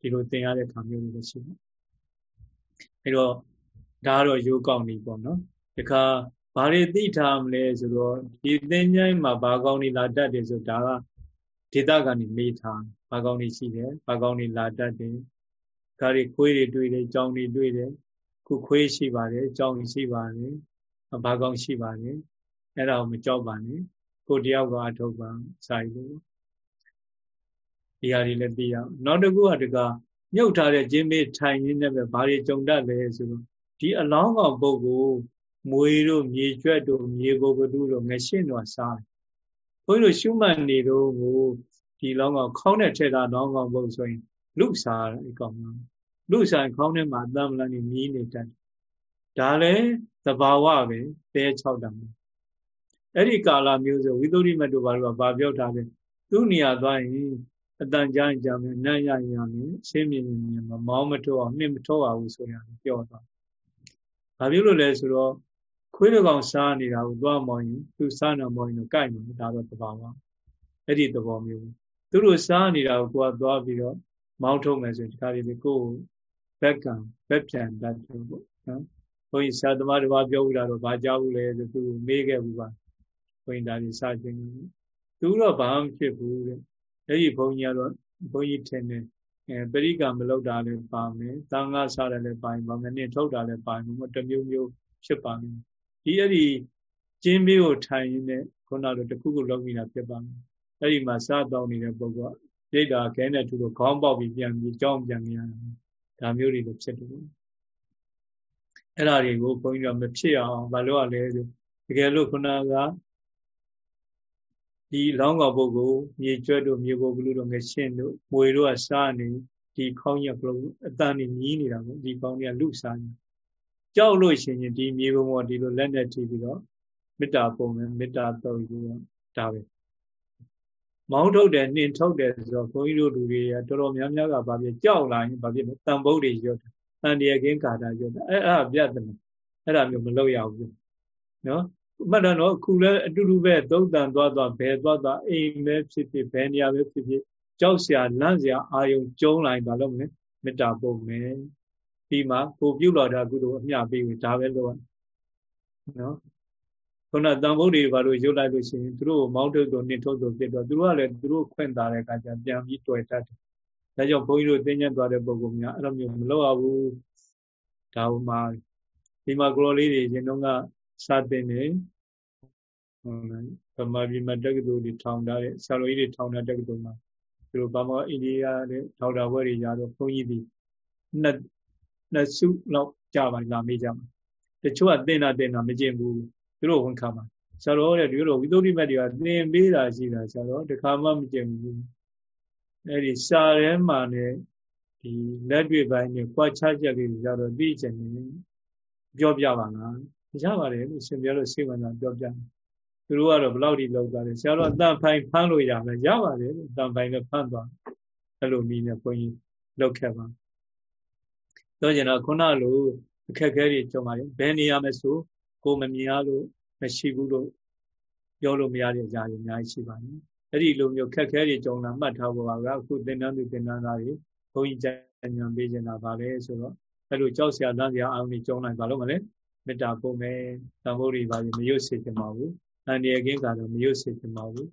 [SPEAKER 1] ဒီလိုသင်ရတဲ့ခါမျိုးတွေလည်းရှိတယ်အဲတော့ဒါကတော့ရိုးကောက်နေပေါ့နော်ဒီခါဘာတွေသိထားမလဲဆိုတော့ဒီသင်္ချိုင်းမှာဘာကောင်းနေလာတတ်တယ်ဆိုဒါကဒေတာကနေမေးထားဘာကောင်းနေရှိတယ်ဘာကောင်းနေလာတတ်တယ်ခါရီခွေးတွေတွေ့တယ်ကြောင်တွေတွေ့တယ်ခုခွေးရှိပါတယ်ကြောင်ရှိပါတယ်ဘာကောင်းရှိပါတယ်အဲ့ဒါကိုမကြောက်ပါနဲ့ ကိုတယောက်ကအထုတ်ပါစာရီလို့ဒီဟာတွေလည်းသိရအောင်နောက်တစ်ခုကတကမြုပ်ထားတဲ့ကျင်းမေးထိုင်ရင်းနဲ့ပဲဘာတွေကြုံတတ်လဲဆိုတော့ဒီအလောင်းကောင်ပုဂ္ဂိုလ်မွေတို့မြေကျွတ်တို့မြေကိုကတူးတို့ငရှင်းတို့စားတယ်ဘုန်းကြီးတို့ရှုမှတ်နေတော့ကိုဒီလောင်းကောင်ခေါင်းနဲ့ထည့်တာလောင်းကောင်ပုဂ္ဂိုလ်ဆိုရင်လူစားတယ်အကောင်လူဆိုင်ခေါင်းထဲမှာအတမ်းမလန်းနေမြည်နေတတ်ဒါလည်းသဘာဝပဲတဲ6တံ အဲ့ဒီကာလမျိုးဆိုဝိသုရိမတ်တို့ဘာလို့ဘာပြောထားလဲသူ့နေရာသွားရင်အတန်ကြားကြမယ်နတ်ရရမယ်ရှင်းမြင်မြင်မမောင်းမထုတ်အောင်နှိမ့်မထုတ်အောင်ဆိုရတယ်ပြောသွားဘာဖြစ်လို့လဲဆိုတော့ခွေးတကောင်စားနေတာကိုသွားမောင်းရင်သူစားနေမောင်းရင်တော့ကြိုက်မှာဒါတော့သဘာဝအဲ့ဒီသဘောမျိုးသူတို့စားနေတာကိုကိုကသွားပြီးတော့မောင်းထုတ်မယ်ဆိုရင်ဒီခါလေးကိုဘက်ကံဘက်ပြန်တတ်တယ်ပေါ့နော်ဘုန်းကြီးဆရာသမားတစ်ပါးပြောဦးတာတော့ဘာကြောက်ဘူးလဲဆိုသူမေးခဲ့ဘူးပါ ဘုန်းကြီးဒါကြီးစခြင်းသူတော့ဘာမှဖြစ်ဘူးတဲ့အဲ့ဒီဘုန်းကြီးကတော့ဘုန်းကြီးထင်တယ်အဲပရိကမလောက်တာလည်းပါမယ်သံဃာစားတယ်လည်းပါရင်ပါမယ်နင်းထုတ်တာလည်းပါရင်တမျိုးမျိုးဖြစ်ပါမယ်ဒီအဲ့ဒီကျင်းမေးကိုထိုင်ရင်းနဲ့ခုနလိုတခုခုလောက်မိတာဖြစ်ပါမယ်အဲ့ဒီမှာစားတောင်းနေတဲ့ပုဂ္ဂိုလ်ကရိတ်တာခဲနဲ့သူတို့ခေါင်းပေါက်ပြီးပြန်ပြီးကြောင်းပြန်နေရတာဒါမျိုးတွေလည်းဖြစ်တယ်အဲ့ဒါတွေကိုဘုန်းကြီးကမဖြစ်အောင်မလုပ်ရလဲဆိုတကယ်လို့ခုနက ဒီလောင်းကောင်ပုဂ္ဂိုလ်မြေကျွတ်တို့မြေပုဂ္ဂိုလ်တို့ငရှင်းတို့မွေတို့ကစားနေဒီခေါင်းရကလုံးအတန်နေမြည်နေတာပေါ့ဒီခေါင်းကလူစားနေကြောက်လို့ရှိရင်ဒီမြေပုံပေါ်ဒီလိုလက်နဲ့ထိပြီးတော့မေတ္တာပုံနဲ့မေတ္တာတော်ပြီးတော့ဒါပဲမောင်းထုတ်တယ်နှင်ထုတ်တယ်ဆိုတော့ဘုန်းကြီးတို့လူတွေကတော်တော်များများကဗာပြကြောက်လာရင်ဗာပြတန်ပုတ်တွေရွတ်တယ်တန်တရကင်းကာတာရွတ်တယ်အဲ့အဲ့ပြတ်တယ်အဲ့ဒါမျိုးမလုပ်ရဘူးနော် မှတ်တယ်နော်ခုလည်းအတူတူပဲသုံးတန်သွားသွားဘယ်သွားသွားအိမ်ပဲဖြစ်ဖြစ်ဘယ်နေရာပဲဖြစ်ဖြစ်ကြောက်စရာလန့်စရာအာယုံကျုံးလိုက်ပါလို့မလဲမေတ္တာပို့မယ်ဒီမှာကိုပြုလို့တာကုသိုလ်အမျှပေးဝင်ဒါပဲလို့နော်ခုနတန်ဖို့တွေဘာလို့ရုပ်လိုက်လို့ရှိရင်သူတို့မောင်းထုတ်တော့နှင်ထုတ်တော့ပြစ်တော့သူတို့ကလည်းသူတို့ခွင့်တာတဲ့အခါကျပြန်ပြီးတွေ့တတ်တယ်ဒါကြောင့်ဘုန်းကြီးတို့သိဉ္ဇဉ်သွားတဲ့ပုံကောင်များအဲ့လိုမျိုးမလုပ်ရဘူးဒါဥမာဒီမှာကလောလေးတွေရင်တော့က စတင်နေဟုတ်လားဗမာပြည်မှာတက္ကသိုလ်တွေထောင်ထားတဲ့ဆရာတော်ကြီးတွေထောင်ထားတက္ကသိုလ်မှာသူတို့ဗမာအိန္ဒိယတဲ့ထောက်တာဘွဲတွေရတော့ဘုန်းကြီးဒီနှစ်နှစ်စုလောက်ကြာပါလာမေးကြမှာတချို့ကတင်တာတင်တာမကျင်ဘူးသူတို့ဝန်ခံပါဆရာတော်တဲ့ဒီလိုဝိသုဒ္ဓိမတ်တွေကသင်ပေးတာရှိတာဆရာတော်တခါမှမကျင်ဘူးအဲ့ဒီစာထဲမှာနဲ့ဒီလက်တွေ့ပိုင်းနဲ့ကြွားချချက်လေးတွေကြတော့သိချင်နေပြောပြပါလား ရပါတယ်လို့ရှင်ပြတော့ရှေ့ဝန်သာပြောပြတယ်သူတို့ကတော့ဘလောက်ထိလောက်သွားတယ်ဆရာတော်အတန်ဖိုင်ဖမ်းလို့ရမယ်ရပါတယ်လို့အတန်ဖိုင်နဲ့ဖမ်းသွားအဲ့လိုနည်းနဲ့ဘုန်းကြီးလောက်ခဲ့ပါတော့ကျင်တော့ခုနလိုအခက်အခဲတွေကြုံပါတယ်ဘယ်နေရာမဆိုကိုမမြင်ရလို့မရှိဘူးလို့ပြောလို့မရတဲ့အရာတွေအများကြီးရှိပါတယ်အဲ့ဒီလိုမျိုးခက်ခဲတွေကြုံတာမှတ်ထားဖို့ပါကအခုသင်္ကန်းသူသင်္ကန်းသားတွေဘုန်းကြီးကျန်ညံပေးနေတာပါပဲဆိုတော့အဲ့လိုကြောက်စရာတန်းစရာအောင်တွေကြုံနိုင်ပါလို့မလဲ မေတ္တာပို့မယ်သံဃာတွေပါမရွတ်စေချင်ပါဘူးအန္တရာယ်ကင်းကတော့မရွတ်စေချင်ပါဘူး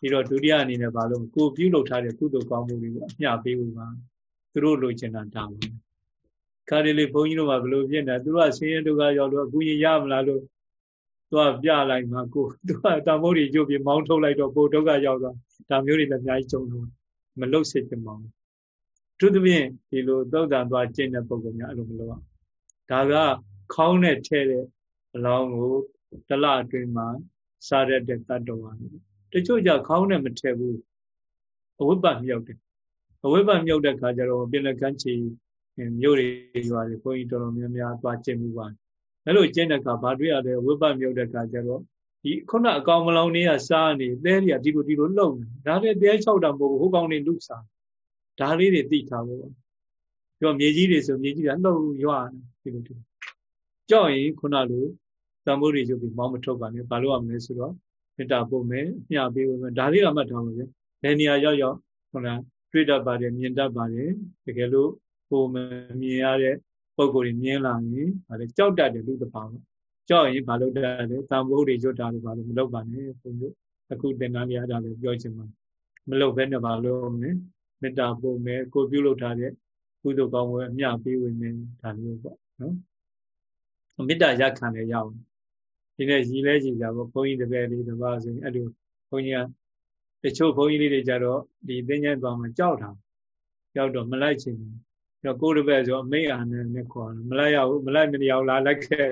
[SPEAKER 1] ပြီးတော့ဒုတိယအနေနဲ့ဘာလို့ကိုပြုလုပ်ထားတဲ့ကုသိုလ်ကောင်းမှုတွေကိုအမျှပေးဖို့ပါသူတို့လိုချင်တာဒါပါခါဒီလေဘုန်းကြီးတို့ကဘယ်လိုဖြစ်နေသူတို့ကဆင်းရဲဒုက္ခရောက်လို့အခုရင်ရမလားလို့သူကပြလိုက်မှကိုသူကတမုတ်တွေကျုပ်ပြီးမောင်းထုတ်လိုက်တော့ကိုဒုက္ခရောက်သွားဒါမျိုးတွေလည်းအများကြီးကြုံလို့မလုတ်စေချင်ပါဘူးသူသဖြင့်ဒီလိုသုတ်တန်သွားကျင့်တဲ့ပုံကများအဲ့လိုမလုပ်အောင်ဒါက ခေါင်းနဲ့ထဲတဲ့အလောင်းကိုတလအတွင်းမှာစားရတဲ့တတ်တော်ပါတချို့ကြခေါင်းနဲ့မထည့်ဘူးအဝိပ္ပမြောက်တယ်အဝိပ္ပမြောက်တဲ့ခါကျတော့ပြင်လကန်းချီမြို့တွေရွာတွေဘုန်းကြီးတော်တော်များများသွားကျင့်မှုပါအဲ့လိုကျင့်တဲ့အခါဘာတွေ့ရလဲဝိပ္ပမြုပ်တဲ့အခါကျတော့ဒီခုနအကောင်မလောင်တွေကစားနေသဲတွေကဒီလိုဒီလိုလှုပ်နေဒါလည်းတဲ၆တာမဟုတ်ဘူးဟိုကောင်တွေလူစားဒါလေးတွေသိထားဖို့ပြောမြေကြီးတွေဆိုမြေကြီးကလှုပ်ရွာဒီလိုဒီ ကြောက်ရင်ခုနလိုသံမိုးတွေရုပ်ပြီးမောင်းမထုတ်ပါနဲ့ဘာလို့ရမလဲဆိုတော့မေတ္တာပို့မယ်အမျှပေးမယ်ဒါလေးကမှတ်ထားပါဗျဘယ်နေရာရောက်ရောက်ဟုတ်လားတွေ့တတ်ပါတယ်မြင်တတ်ပါတယ်တကယ်လို့ကိုမမြင်ရတဲ့ပုံကိုယ်ကြီးမြင်လာရင်ဗာလေကြောက်တတ်တယ်လူတစ်ပါးပေါ့ကြောက်ရင်ဘာလို့တတ်လဲသံဘိုးတွေရွတ်တာလို့ဘာလို့မလုပ်ပါနဲ့ဘုန်းကြီးအခုသင်္ကန်းပြတာလည်းပြောချင်ပါမလုပ်ဘဲနဲ့ဘာလို့မလဲမေတ္တာပို့မယ်ကိုပြုလုပ်ထားတဲ့ကုသိုလ်ကောင်းဝဲအမျှပေးဝင်နေဒါမျိုးပေါ့နော် မေတ္တာရခံလည်းရအောင်ဒီနေ့ရည်လဲကြည်ကြပေါ့ဘုန်းကြီးတပည့်လေးတစ်ပါးဆိုရင်အဲ့လိုဘုန်းကြီးကတချို့ဘုန်းကြီးလေးတွေကြတော့ဒီသင်္ကြန်သွားမှကြောက်တာကြောက်တော့မလိုက်ချင်ဘူးတော့ကိုယ်တပည့်ဆိုအမိအာနဲ့နဲ့ခေါ်တယ်မလိုက်ရဘူးမလိုက်မရအောင်လာလိုက်ခဲ့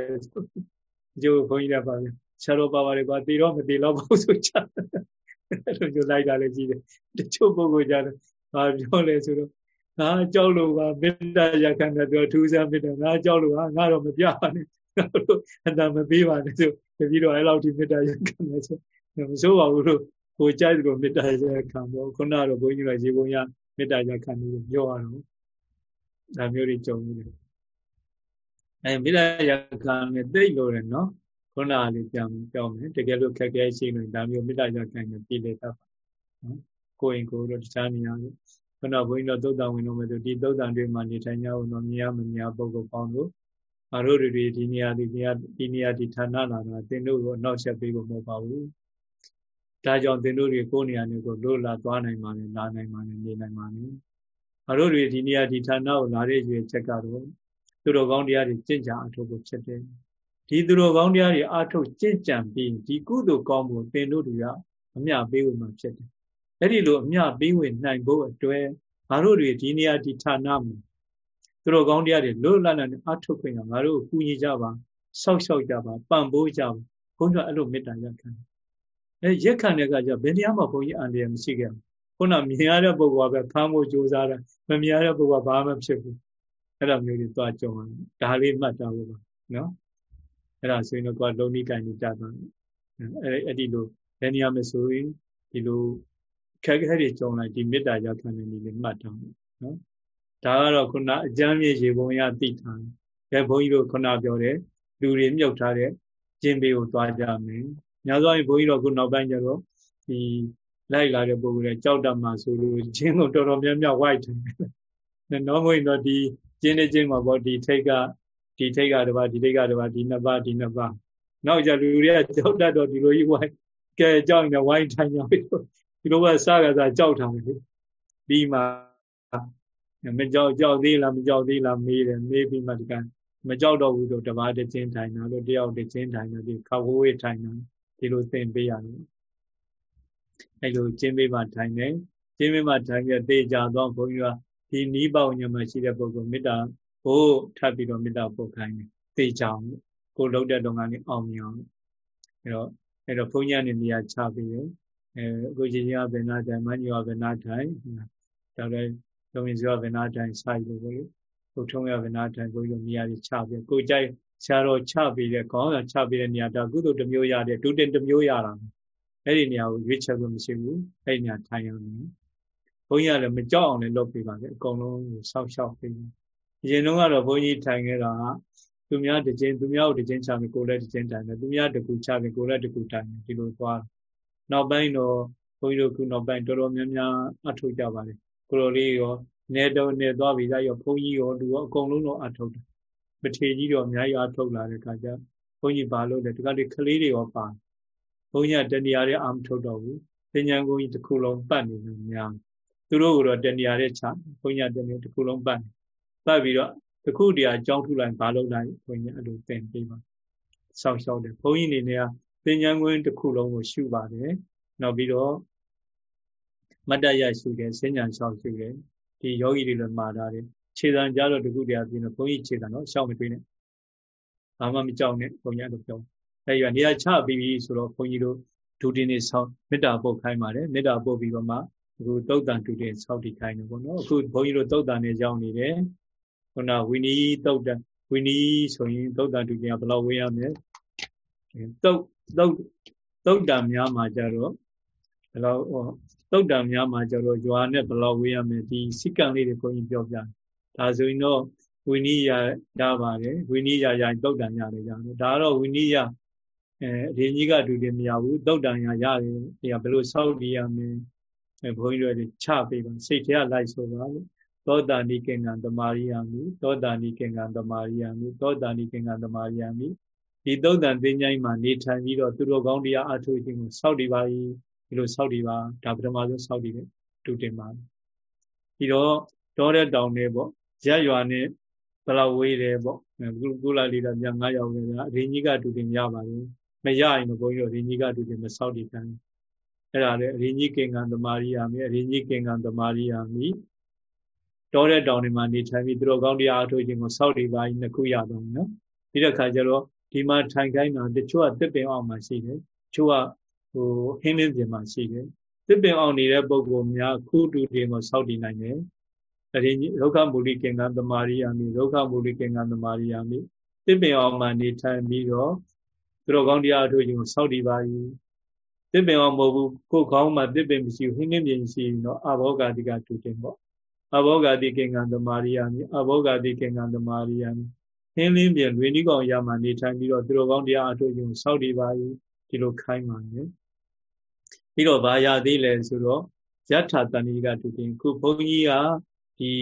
[SPEAKER 1] ကျိုးဘုန်းကြီးလည်းပါပဲဆရာတော်ပါပါတယ်ကွာတည်တော့မတည်တော့ဘူးဆိုချအဲ့လိုမျိုးလိုက်တာလည်းကြီးတယ်တချို့ပုဂ္ဂိုလ်ကြတယ်ဘာပြောလဲဆိုတော့ ငါကြောက်လို့ပါမေတ္တာရခံတယ်ပြောထူးဆန်းမေတ္တာငါကြောက်လို့ပါငါတော့မပြပါနဲ့အတမပေးပါနဲ့ဆိုတပည့်တော်အဲ့လောက်ထိမေတ္တာရခံတယ်ဆိုမစိုးပါဘူးလို့ကိုကြိုက်တယ်မေတ္တာရခံပေါ့ခုနကတော့ဘုန်းကြီးကရေပုံရမေတ္တာရခံလို့ပြောရတော့ဒါမျိုးတွေကြုံနေတယ်အဲမိဒယကံနဲ့တိတ်လို့တယ်နော်ခုနကလေးပြန်ပြောမယ်တကယ်လို့ခက်ခဲရှိနေဒါမျိုးမိဒယကံနဲ့ပြည်လေတတ်ပါနော်ကိုရင်ကိုတော့တခြားနေရာလို့ ခုနဘုန်းကြီးတို့သုတ်တံဝင်လို့မယ်ဆိုဒီသုတ်တံတွေမှာနေထိုင်ကြအောင်တော့မြင်ရမမြင်ပုဂ္ဂိုလ်ပေါင်းတို့အရိုးတွေဒီနေရာဒီနေရာဒီနေရာဒီဌာနလာတာသင်တို့ကိုအနောက်ချက်ပေးဖို့မဟုတ်ပါဘူးဒါကြောင့်သင်တို့တွေကိုယ်နေရာတွေကိုလို့လာသွားနိုင်ပါလေလာနိုင်ပါလေနေနိုင်ပါလေငါတို့တွေဒီနေရာဒီဌာနကိုလာတဲ့ရွေချက်ကတော့သူတော်ကောင်းတရားတွေကျင့်ကြံအထုတ်ဖို့ဖြစ်တယ်ဒီသူတော်ကောင်းတရားတွေအထုတ်ကျင့်ကြံပြီးဒီကုသိုလ်ကောင်းမှုသင်တို့တွေကအမျှပေးဝင်မှာဖြစ်တယ် အဲ့ဒီလိုအမျှပေးဝင်နိုင်ဖို့အတွက်ငါတို့တွေဒီနေရာဒီဌာနမှာသူတို့ကောင်းတရားတွေလွတ်လပ်လပ်နဲ့အထုတ်ခွင့်ကငါတို့ကူညီကြပါဆောက်ရှောက်ကြပါပံ့ပိုးကြပါဘုန်းကြီးအဲ့လိုမေတ္တာရက်ခံအဲရက်ခံတဲ့ကကြဘယ်တရားမှဘုန်းကြီးအန္တရာယ်မရှိခဲ့ဘူးခုနမြင်ရတဲ့ပုဂ္ဂိုလ်ကပဲဖမ်းဖို့ကြိုးစားတယ်မမြင်ရတဲ့ပုဂ္ဂိုလ်ကဘာမှဖြစ်ဘူးအဲ့လိုမျိုးတွေသွားကြုံရတယ်ဒါလေးမှတ်ထားဖို့ပါနော်အဲ့ဒါဆိုရင်တော့ကိုယ်လုံးနိကိုင်းနေကြတာအဲ့အဲ့ဒီလိုဘယ်နေရာမဆိုရင်ဒီလို ခက်ခဲတွေကြုံလိုက်ဒီမေတ္တာရောက်ခံနေနေလေးမှတ်ထားမယ်နော်ဒါကတော့ခုနအကြမ်းမြေရေပုံရသိထားတယ်ဘုန်းကြီးတို့ခုနပြောတယ်လူတွေမြုပ်ထားတဲ့ကျင်းပေးကိုသွားကြမယ်။ညာသွားရင်ဘုန်းကြီးတို့ခုနောက်ပိုင်းကျတော့ဒီလိုက်လာတဲ့ပုံကလေးကြောက်တတ်မှဆိုလို့ကျင်းကိုတော်တော်များများဝိုက်တယ်။နော်မဝင်တော့ဒီကျင်းတဲ့ကျင်းမှာပေါ့ဒီထိတ်ကဒီထိတ်ကတပါဒီထိတ်ကတပါဒီနှစ်ပါးဒီနှစ်ပါးနောက်ကြလူတွေကကြောက်တတ်တော့ဒီလိုကြီးဝိုက်ကဲကြောက်ရင်ဝိုင်းထိုင်ကြပြီ ဒီလိုကစားကစားကြောက်ထားတယ်ပြီးမှမကြောက်ကြောက်သေးလားမကြောက်သေးလားမေးတယ်မေးပြီးမှဒီကမကြောက်တော့ဘူးဆိုတပါးတစ်ချင်းထိုင်တာလို့တယောက်တစ်ချင်းထိုင်တာဒီခဝဝေးထိုင်တာဒီလိုသင်ပေးရတယ်အဲလိုကျင်းပေးမှထိုင်တယ်ကျင်းပေးမှထိုင်ပြတေချာတော့ဘုန်းကြီးကဒီနီးပေါညမှာရှိတဲ့ပုဂ္ဂိုလ်မေတ္တာဘို့ထပ်ပြီးတော့မေတ္တာပို့ခိုင်းတယ်တေချာအောင်ကိုလုံးတဲ့တော့ကနေအောင်မြင်အောင်အဲတော့အဲတော့ဘုန်းကြီးကနေနေရာချပြီးတယ် အဲအခုချင်းချင်းကဗေနာထိုင်မညောဗေနာထိုင်ဒါလည်းလုံးရင်စွာဗေနာထိုင်ဆိုင်လို့ဘုရားကိုထုံးရဗနာထိုင်ကိုရုံနေရာကြီးချပြီးကိုကြိုက်ဆရာတော်ချပြီးတဲ့ခေါင်းကချပြီးတဲ့နေရာဒါကုသိုလ်တစ်မျိုးရတယ်ဒုတင်တစ်မျိုးရတာအဲ့ဒီနေရာကိုရွေးချယ်လို့မရှိဘူးအဲ့ဒီနေရာထိုင်ရမယ်ဘုန်းကြီးကလည်းမကြောက်အောင်လည်းလုပ်ပေးပါလေအကုန်လုံးကိုစောက်ရှောက်ပေးတယ်အရင်တော့ကတော့ဘုန်းကြီးထိုင်ခဲ့တာကသူများတစ်ချင်းသူများကိုတစ်ချင်းချပြီးကိုယ်လည်းတစ်ချင်းထိုင်တယ်သူများတစ်ခုချပြီးကိုယ်လည်းတစ်ခုထိုင်တယ်ဒီလိုသွား နောက်ပိုင်းတော့ဘုန်းကြီးတို့ခုနောက်ပိုင်းတော်တော်များများအထုတ်ကြပါလေကိုလိုလေးရောနေတော့နေသွားပြီဒါရောဘုန်းကြီးရောလူရောအကုန်လုံးတော့အထုတ်တယ်မထေကြီးတော့အများကြီးအထုတ်လာတဲ့ခါကျဘုန်းကြီးဘာလို့လဲဒီကလေးကလေးတွေရောပါဘုန်းကြီးကတဏှာရဲ့အာမထုတ်တော့ဘူးပညာကုန်းကြီးတစ်ခုလုံးပတ်နေလို့များသူတို့ကတော့တဏှာရဲ့ချဘုန်းကြီးကတဏှာတစ်ခုလုံးပတ်နေပတ်ပြီးတော့တခုတည်းအကြောင်းထုလိုက်ဘာလို့လိုက်ဘုန်းကြီးအဲ့လိုသင်ပေးပါဆောက်ရှောက်တယ်ဘုန်းကြီးအနေ နဲ့ပညာကွင်းတစ်ခုလုံးကိုရှုပါတယ်နောက်ပြီးတော့မတ္တရရှုတယ်စဉ္ညာလျှောက်ရှုတယ်ဒီယောဂီတွေလည်းမှာထားတယ်ခြေတံကြတော့တခုတည်းအပြင်တော့ဘုန်းကြီးခြေတံတော့ရှောက်မတွေးနဲ့ဘာမှမကြောက်နဲ့ဘုန်းကြီးအဲ့လိုပြောအဲဒီကနေရာချပြီးပြီဆိုတော့ဘုန်းကြီးတို့ဒုတင်နေဆောက်မေတ္တာပုတ်ခိုင်းပါတယ်မေတ္တာပုတ်ပြီးတော့မှအခုတုတ်တန်ဒုတင်ဆောက်တည်ခိုင်းတယ်ပေါ့နော်အခုဘုန်းကြီးတို့တုတ်တန်နဲ့ကြောင်းနေတယ်ခုနဝီနီတုတ်တန်ဝီနီဆိုရင်တုတ်တန်ဒုတင်ကဘယ်လောက်ဝေးရမလဲတုတ် တုတ်တုတ်တန်များမှာကြတော့ဘယ်လောက်တုတ်တံများမှာကျတော့ရွာနဲ့ဘယ်လောက်ဝေးရမလဲဒီစိကံလေးတွေဘုန်းကြီးပြောပြတယ်ဒါဆိုရင်တော့ဝိနည်းရရပါတယ်ဝိနည်းရရရင်တုတ်တံရတယ်ရတယ်ဒါကတော့ဝိနည်းရအဲအရင်ကြီးကတူတယ်မရဘူးတုတ်တံရရတယ်ဒီကဘယ်လိုစောက်တည်ရမလဲအဲဘုန်းကြီးတို့ချပေးပါစိတ်ထဲလိုက်ဆိုပါလို့သောတာနိကေငံတမာရိယာမိသောတာနိကေငံတမာရိယာမိသောတာနိကေငံတမာရိယာမိ ဒီသုတ်တန်သင်္ချိုင်းမှာနေထိုင်ပြီးတော့သူတော်ကောင်းတရားအထုတ်ခြင်းကိုစောင့်တည်ပါ၏ဒီလိုစောင့်တည်ပါဒါပထမဆုံးစောင့်တည်တယ်တူတင်ပါပြီးတော့တောတဲ့တောင်တွေပေါ့ရက်ရွာနဲ့ဘလောက်ဝေးတယ်ပေါ့ကုလလီတာည9ရောက်နေတာအရင်ကြီးကတူတင်ရပါဘူးမရရင်မကုန်ရောအရင်ကြီးကတူတင်မစောင့်တည်တယ်အဲ့ဒါလေအရင်ကြီးကင်ကံသမာရိယာမိအရင်ကြီးကင်ကံသမာရိယာမိတောတဲ့တောင်တွေမှာနေထိုင်ပြီးသူတော်ကောင်းတရားအထုတ်ခြင်းကိုစောင့်တည်ပါ၏နှစ်ခုရတော့နော်ဒီတဲ့ခါကျတော့ ဒီမှာထိုင်ခိုင်းတာတချို့ကတစ်ပင်အောင်မှရှိတယ်ချို့ကဟိုဟင်းလင်းပြင်မှာရှိတယ်တစ်ပင်အောင်နေတဲ့ပုဂ္ဂိုလ်များခုတူတင်ကိုစောက်တည်နိုင်တယ်အရင်ဒုက္ခမူလိကင်္ဂသမာရိယာမိဒုက္ခမူလိကင်္ဂသမာရိယာမိတစ်ပင်အောင်မှနေထိုင်ပြီးတော့သူတော်ကောင်းတရားအထုတ်ခြင်းကိုစောက်တည်ပါ၏တစ်ပင်အောင်မဟုတ်ဘူးကိုယ်ကောင်းမှတစ်ပင်မရှိဘူးဟင်းလင်းပြင်ရှိရင်တော့အဘောဂတိကတူတင်ပေါ့အဘောဂတိကင်္ဂသမာရိယာမိအဘောဂတိကင်္ဂသမာရိယာမိ ဟင်းလင်းပြင်လွေနီးကောင်ရမှနေထိုင်ပြီးတော့သူတော်ကောင်းတရားအထုတ်ခြင်းကိုစောက်တည်ပါ၏ဒီလိုခိုင်းပါတယ်ပြီးတော့ဗာရသေးလဲဆိုတော့ယထာတဏိကတူတင်ခုဘုန်းကြီးကဒီ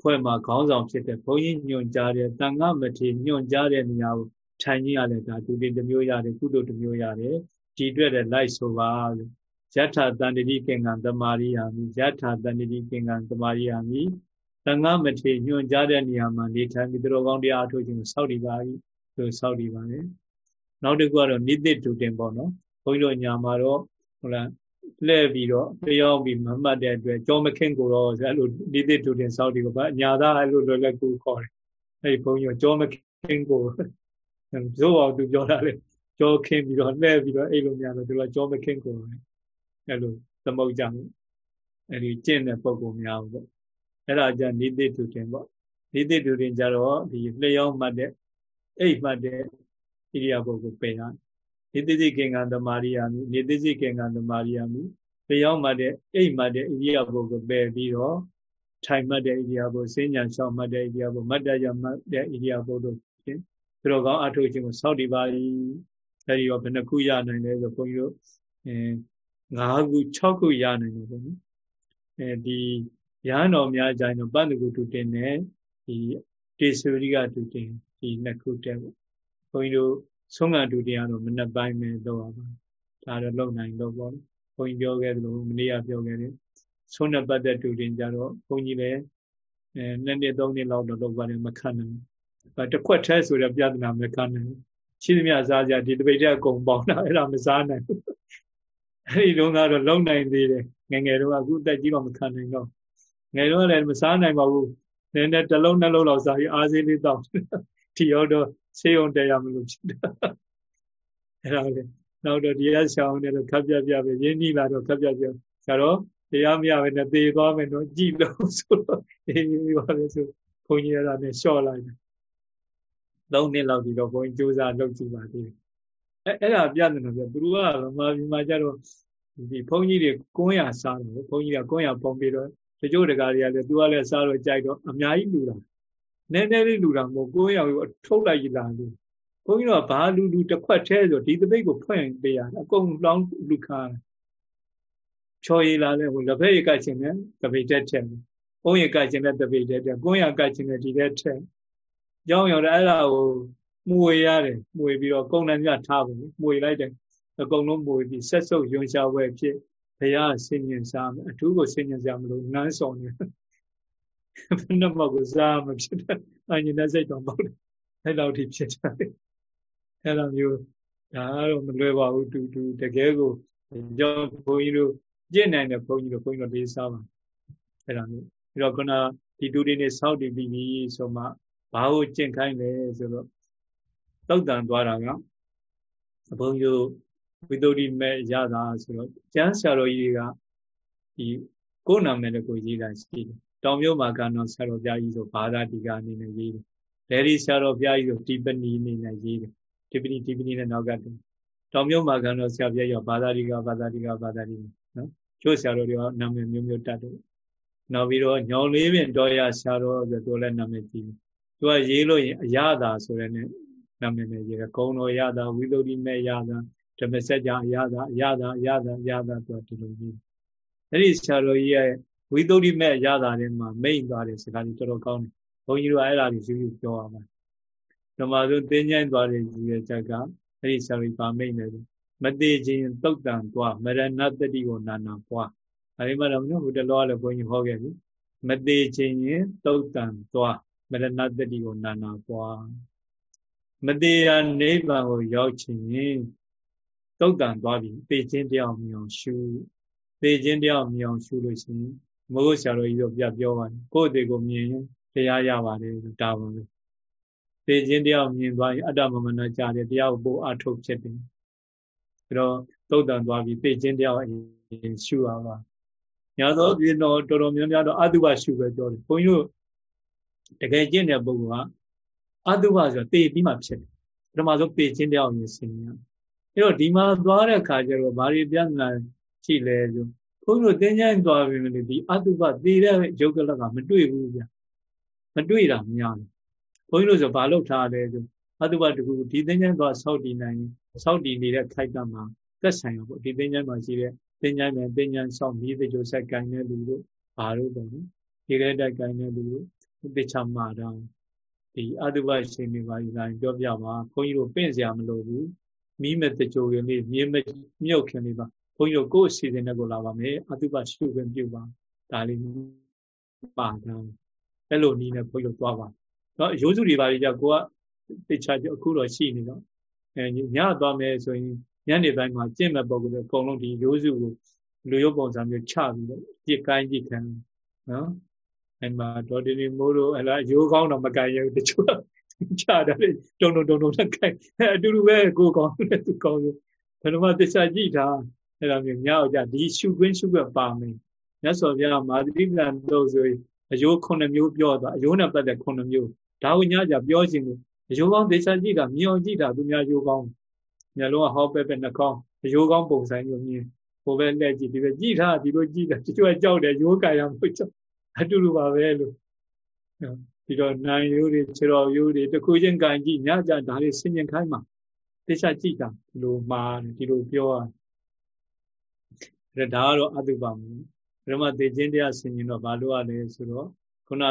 [SPEAKER 1] ဖွဲ့မှာခေါင်းဆောင်ဖြစ်တဲ့ဘုန်းကြီးညွှန်ကြားတဲ့တန်ခမထေညွှန်ကြားတဲ့နေရာကိုထိုင်ကြီးရတယ်ဒါတူတင်တစ်မျိုးရတယ်ကုသိုလ်တစ်မျိုးရတယ်ဒီအတွက်လည်းလိုက်ဆိုပါလို့ယထာတန္တိကင်္ဂံသမာရိယာမိယထာတန္တိကင်္ဂံသမာရိယာမိ တန်ခမထေညွှန်ကြားတဲ့နေရာမှာနေထိုင်ပြီးသူတော်ကောင်းတရားအထုတ်ခြင်းကိုစောင့်တည်ပါ၏လို့စောင့်တည်ပါတယ်နောက်တစ်ခုကတော့နိတိတူတင်ပေါ့နော်ဘုန်းကြီးတို့ညာမှာတော့ဟုတ်လားလှဲ့ပြီးတော့လျောင်းပြီးမမှတ်တဲ့အတွက်ကြောမခင်းကိုတော့ဆိုအဲ့လိုဒီတိတူတင်စောက်ဒီကဘာညာသားအဲ့လိုလွယ်လွယ်ကူခေါ်တယ်အဲ့ဒီဘုန်းကြီးကကြောမခင်းကိုဇိုးအောင်သူပြောတာလေကြောခင်းပြီးတော့လှဲ့ပြီးတော့အဲ့လိုများတော့သူကကြောမခင်းကိုအဲ့လိုသမုတ်ကြမှုအဲ့ဒီကျင့်တဲ့ပုံပုံများပေါ့ အဲ့ဒါကြနိတိတုတင်ပေါ့နိတိတုတင်ကြတော့ဒီလျှောင်းမှတ်တဲ့အိပ်မှတ်တဲ့ဣရိယာပုဂ္ဂိုလ်ပယ်ရနိတိတိကင်္ဂသမာရိယာမိနိတိတိကင်္ဂသမာရိယာမိလျှောင်းမှတ်တဲ့အိပ်မှတ်တဲ့ဣရိယာပုဂ္ဂိုလ်ပယ်ပြီးတော့ထိုင်မှတ်တဲ့ဣရိယာပုဂ္ဂိုလ်စဉ္ညာလျှောက်မှတ်တဲ့ဣရိယာပုဂ္ဂိုလ်မတ္တရမှတ်တဲ့ဣရိယာပုဂ္ဂိုလ်ဖြင့်သူတော်ကောင်းအထုခြင်းကိုစောင့်တည်ပါ၏အဲဒီတော့ဘယ်နှခုရနိုင်လဲဆိုဘုန်းကြီးတို့အဲ၅ခု6ခုရနိုင်တယ်ပေါ့နော်အဲဒီ ရဟန်းတော်များကြိုင်တော့ပန္နကုတုတင်နဲ့ဒီတေဆွရိကတုတင်ဒီနှစ်ခုတည်းပေါ့ဘုန်းကြီးတို့ဆုံးခံဒုတိယတော့မနှစ်ပိုင်းပဲတော့ပါဒါတော့လုံနိုင်တော့ပေါ့ဘုန်းကြီးပြောခဲ့သလိုမနေ့ကပြောခဲ့တယ်ဆုံးနဲ့ပတ်သက်ဒုတင်ကြတော့ဘုန်းကြီးလည်းအဲနှစ်နှစ်သုံးနှစ်လောက်တော့လုပ်ပါတယ်မခံနိုင်ဘူးတစ်ခွက်ထဲဆိုတော့ပြဿနာမခံနိုင်ဘူးရှိသမျှစားကြဒီတပိတ်တဲ့အကုန်ပေါင်းတာအဲ့ဒါမစားနိုင်ဘူးအဲ့ဒီတော့ကတော့လုံနိုင်သေးတယ်ငငယ်တော့အခုတက်ကြီးတော့မခံနိုင်တော့ ငယ်တော့လည်းမစားနိုင်ပါဘူးနည်းနည်းတစ်လုံးနှလုံးလောက်စားပြီးအားစေးလေးတောက်ထီရောက်တော့ဆေးရုံတက်ရမလို့ဖြစ်တာအဲ့ဒါလေနောက်တော့တရားရှောင်းတယ်လို့ခပ်ပြပြပဲရင်းနှီးလာတော့ခပ်ပြပြဆရာတော်တရားမရပဲနဲ့သေသွားမယ်တော့ကြည်လို့ဆိုတော့အေးပါလေဆိုဘုန်းကြီးရတာနဲ့လျှော့လိုက်တယ်သုံးနှစ်လောက်ဒီတော့ဘုန်းကြီးစူးစမ်းလုပ်ကြည့်ပါသေးတယ်အဲအဲ့ဒါပြတယ်နော်ပြသူတို့ကဗမာပြည်မှာကျတော့ဒီဘုန်းကြီးတွေကိုန်းရစားတယ်ဘုန်းကြီးကကိုန်းရပုံပြီးတော့ တချို့တကားတွေကလည်းသူကလည်းစားတော့ကြိုက်တော့အများကြီးလူတာနည်းနည်းလေးလူတာမဟုတ်ကိုယ်ရောက်ကိုထုတ်လိုက်ရတာလူဘုန်းကြီးတို့ကဘာလူလူတစ်ခွက်သေးဆိုဒီတပိတ်ကိုဖွင့်ပေးရအကုန်လောင်းလူခါချော်ရည်လာလဲဟိုလက်ဖက်ရကချင်တဲ့တပိတ်တက်ထက်ဘုန်းရကချင်တဲ့တပိတ်တက်ထက်ကိုယ်ရကချင်တဲ့ဒီတက်ထက်ကြောင်းရောက်တယ်အဲ့ဒါကိုမှုဝေရတယ်မှုဝေပြီးတော့ကုန်းတန်းပြထားပါဘူးမှုဝေလိုက်တယ်အကုန်လုံးမှုဝေပြီးဆက်စုပ်ယွန်ရှာဝဲဖြစ် ဘုရားဆင်ញင်စားအထူးကိုဆင်ញင်စားမလို့နန်းဆောင်နေဘယ်နှမကိုစားမဖြစ်တဲ့အရင်နဲ့စိတ်တော်ပေါ့အဲ့လောက်ထိဖြစ်တယ်အဲ့လိုမျိုးဒါတော့မလွယ်ပါဘူးတူတူတကယ်ကိုကြောင့်ဘုန်းကြီးတို့ကြင့်နိုင်တဲ့ဘုန်းကြီးတို့ဘုန်းကြီးတို့လေးစားပါအဲ့လိုမျိုးပြီးတော့ခုနဒီတူတွေနဲ့ဆောက်တည်ပြီးပြီဆိုမှဘာကိုကြင့်ခိုင်းလဲဆိုတော့တောက်တန်သွားတာကဘုန်းကြီးတို့ ဝိသုဒ္ဓိမဲ့ရတာဆိုတော့ကျမ်းဆရာတော်ကြီးတွေကဒီကိုယ်နာမည်ကိုရေးတာရှိတယ်တောင်မြို့မှာကတော့ဆရာတော်ဘုရားကြီးဆိုဘာသာတိကအနေနဲ့ရေးတယ်။လေဒီဆရာတော်ဘုရားကြီးဆိုဒီပနီအနေနဲ့ရေးတယ်။ဒီပနီဒီပနီနဲ့နောက်ကတည်းတောင်မြို့မှာကတော့ဆရာဘုရားကြီးဘာသာတိကဘာသာတိကဘာသာတိနော်။ချို့ဆရာတော်တွေကနာမည်မျိုးမျိုးတတ်တယ်။နောက်ပြီးတော့ညောင်လေးပင်တော်ရဆရာတော်ဆိုသူလည်းနာမည်ကြီးတယ်။သူကရေးလို့ရင်အရသာဆိုတဲ့နဲ့နာမည်နဲ့ရေးတယ်။ဂုံတော်ရသာဝိသုဒ္ဓိမဲ့ရသာ ဓမ္မစကြာအရသာအရသာအရသာအရသာဆိုဒီလိုရေး။အဲ့ဒီဆရာတော်ကြီးရဲ့ဝိသုဒ္ဓိမဲ့ရတာတဲ့မှာမိန်သွားတယ်စကားကြီးတော်တော်ကောင်းတယ်ဘုန်းကြီးတို့အဲ့ဒါကိုယူယူပြောရမှာဓမ္မဆိုတင်းញိုင်းသွားတယ်ကြီးရဲ့ချက်ကအဲ့ဒီဆရာကြီးပါမိန်တယ်မသေးခြင်းတုတ်တန်သွားမရဏတတိကိုနာနာပွားအဲဒီမှာတော့နော်ဘုဒ္ဓလောကလည်းဘုန်းကြီးဟောခဲ့ပြီမသေးခြင်းရင်တုတ်တန်သွားမရဏတတိကိုနာနာပွားမသေးရနိဗ္ဗာန်ကိုရောက်ခြင်းရင် တုတ်တန်သွားပြီသေခြင်းတရားမြောင်ရှုသေခြင်းတရားမြောင်ရှုလို့ရှိရင်မဟုတ်ဆရာတော်ကြီးတို့ပြပြောပါတယ်ကိုယ့်အသေးကိုမြင်ရင်တရားရပါတယ်ဒါပါပဲသိခြင်းတရားမြင်သွားရင်အတ္တမမနာကြတယ်တရားကိုပို့အထုတ်ဖြစ်တယ်အဲတော့သုတ်တန်သွားပြီးသိခြင်းတရားကိုရှုရပါညာသောပြင်တော်တော်တော်များများတော့အတုပရှုပဲပြောတယ်ဘုန်းကြီးတို့တကယ်ကျင့်တဲ့ပုဂ္ဂိုလ်ကအတုပဆိုသိပြီးမှဖြစ်တယ်ပထမဆုံးသိခြင်းတရားကိုမြင်စင်ရ အဲတော့ဒီမှာသွားတဲ့ခါကျတော့ဘာတွေပြဿနာရှိလဲဆိုဘုန်းကြီးတို့သင်္ချမ်းသွားပြီလေဒီအတုပသေတဲ့ယုတ်ကလကမတွေ့ဘူးဗျမတွေ့တာများတယ်ဘုန်းကြီးတို့ဆိုဘာလုပ်ထားလဲဆိုအတုပတကူဒီသင်္ချမ်းသွားဆောက်တည်နိုင်ဆောက်တည်နေတဲ့ခိုက်တမှာသက်ဆိုင်ရပေါ့ဒီသင်္ချမ်းမှာရှိတဲ့သင်္ချမ်းနဲ့သင်္ချမ်းဆောက်ပြီးတဲ့ကြိုဆက်ကိုင်းတဲ့လူတို့ဘာလို့ပေါ့နော်ဒီရဲတိုက်ကိုင်းတဲ့လူတို့သိချမှာတော့ဒီအတုပရှင်တွေပါဒီတိုင်းပြောပြပါဘုန်းကြီးတို့ပင့်စရာမလိုဘူး မိမဲ့တကြိုရင်လေးမြေမြုပ်ခင်လေးပါဘုန်းကြီးတို့ကိုယ်အစီအစဉ်နဲ့ကိုလာပါမယ်အတုပရှုခွင့်ပြုပါဒါလေးပါတာအဲ့လိုနီးနဲ့ဘုန်းကြီးတို့သွားပါတော့ရိုးစုတွေပါကြကိုကသိချကြအခုတော့ရှိနေတော့အဲညသွားမယ်ဆိုရင်ညနေပိုင်းမှာကျင့်မဲ့ပုံကအကုန်လုံးဒီရိုးစုကိုလူရုပ်ပုံစံမျိုးချပြီးတော့ကြစ်ကိုင်းကြည့်ခံနော်အဲ့မှာဒေါ်တင်နေမိုးတို့အလားရိုးကောင်းတော့မကန်ရဘူးတချို့ ချတာလေတုံတုံတုံတုံနဲ့ခိုင်းအတူတူပဲကိုကောင်းတယ်သူကောင်းလို့ဘယ်တော့မှတစ္ဆာကြည့်တာအဲ့လိုမျိုးညောက်ကြဒီရှုခွင်းရှုခွက်ပါမယ်မြတ်စွာဘုရားမာသတိပ္ပံတော့ဆိုရင်အယိုး9မျိုးပြောသွားအယိုးနဲ့ပတ်သက်9မျိုးဒါဝိညာကြပြောခြင်းကိုအယိုးကောင်းတစ္ဆာကြည့်တာမြင်အောင်ကြည့်တာသူများယိုးကောင်းမျက်လုံးကဟောပဲပဲနှာခေါင်းအယိုးကောင်းပုံစံမျိုးမြင်ဟိုပဲလက်ကြည့်ဒီပဲကြည့်ထားဒီလိုကြည့်တာတချို့ကကြောက်တယ်ယိုးကြရမို့ကြောက်အတူတူပါပဲလို့ ဒီတော့နိုင်ရိုးတွေခြေတော်ရိုးတွေတခုချင်းကန်ကြည့်ညကြဒါလေးဆင်ញင်ခိုင်းမှာတခြားကြည့်တာဒီလိုမှာဒီလိုပြောရဒါကတော့အတုပါမှုဘယ်မှာသိချင်းတရားဆင်ញင်တော့ဘာလို့ ਆ လဲဆိုတော့ခုနက